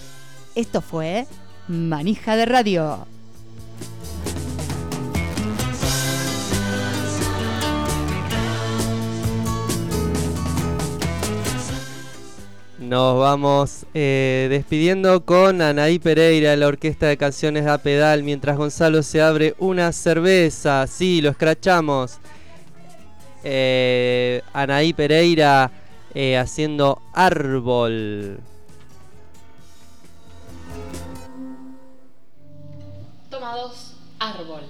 Esto fue Manija de Radio. Nos vamos eh, despidiendo con Anaí Pereira, la orquesta de canciones a pedal, mientras Gonzalo se abre una cerveza. Sí, lo escrachamos. Eh, Anaí Pereira eh, haciendo árbol. Toma dos, árbol.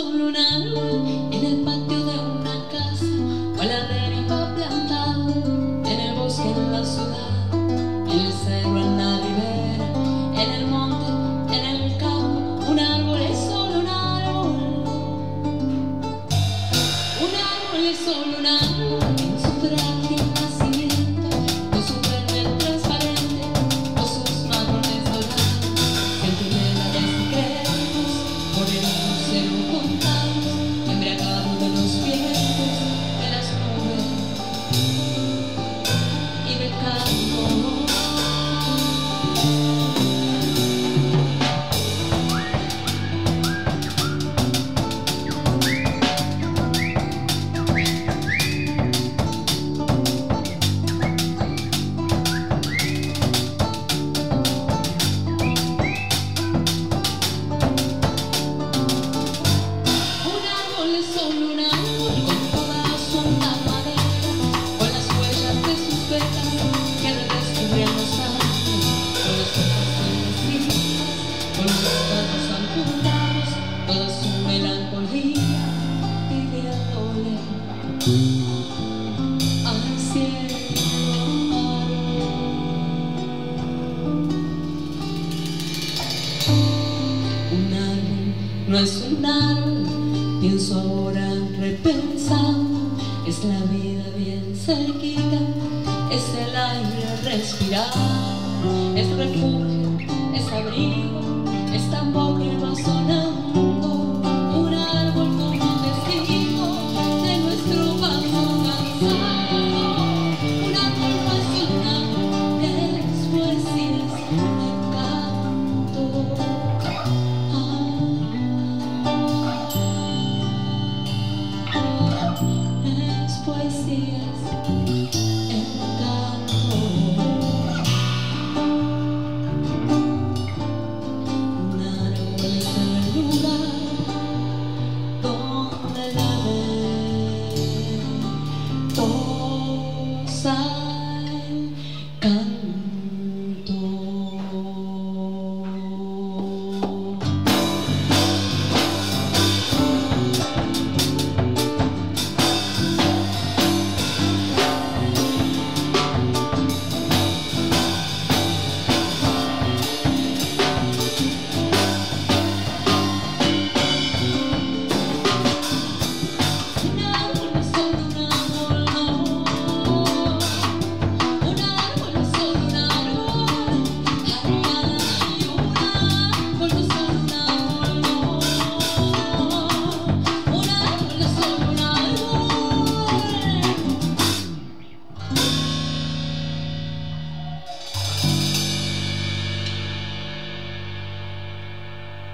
Solo un árbol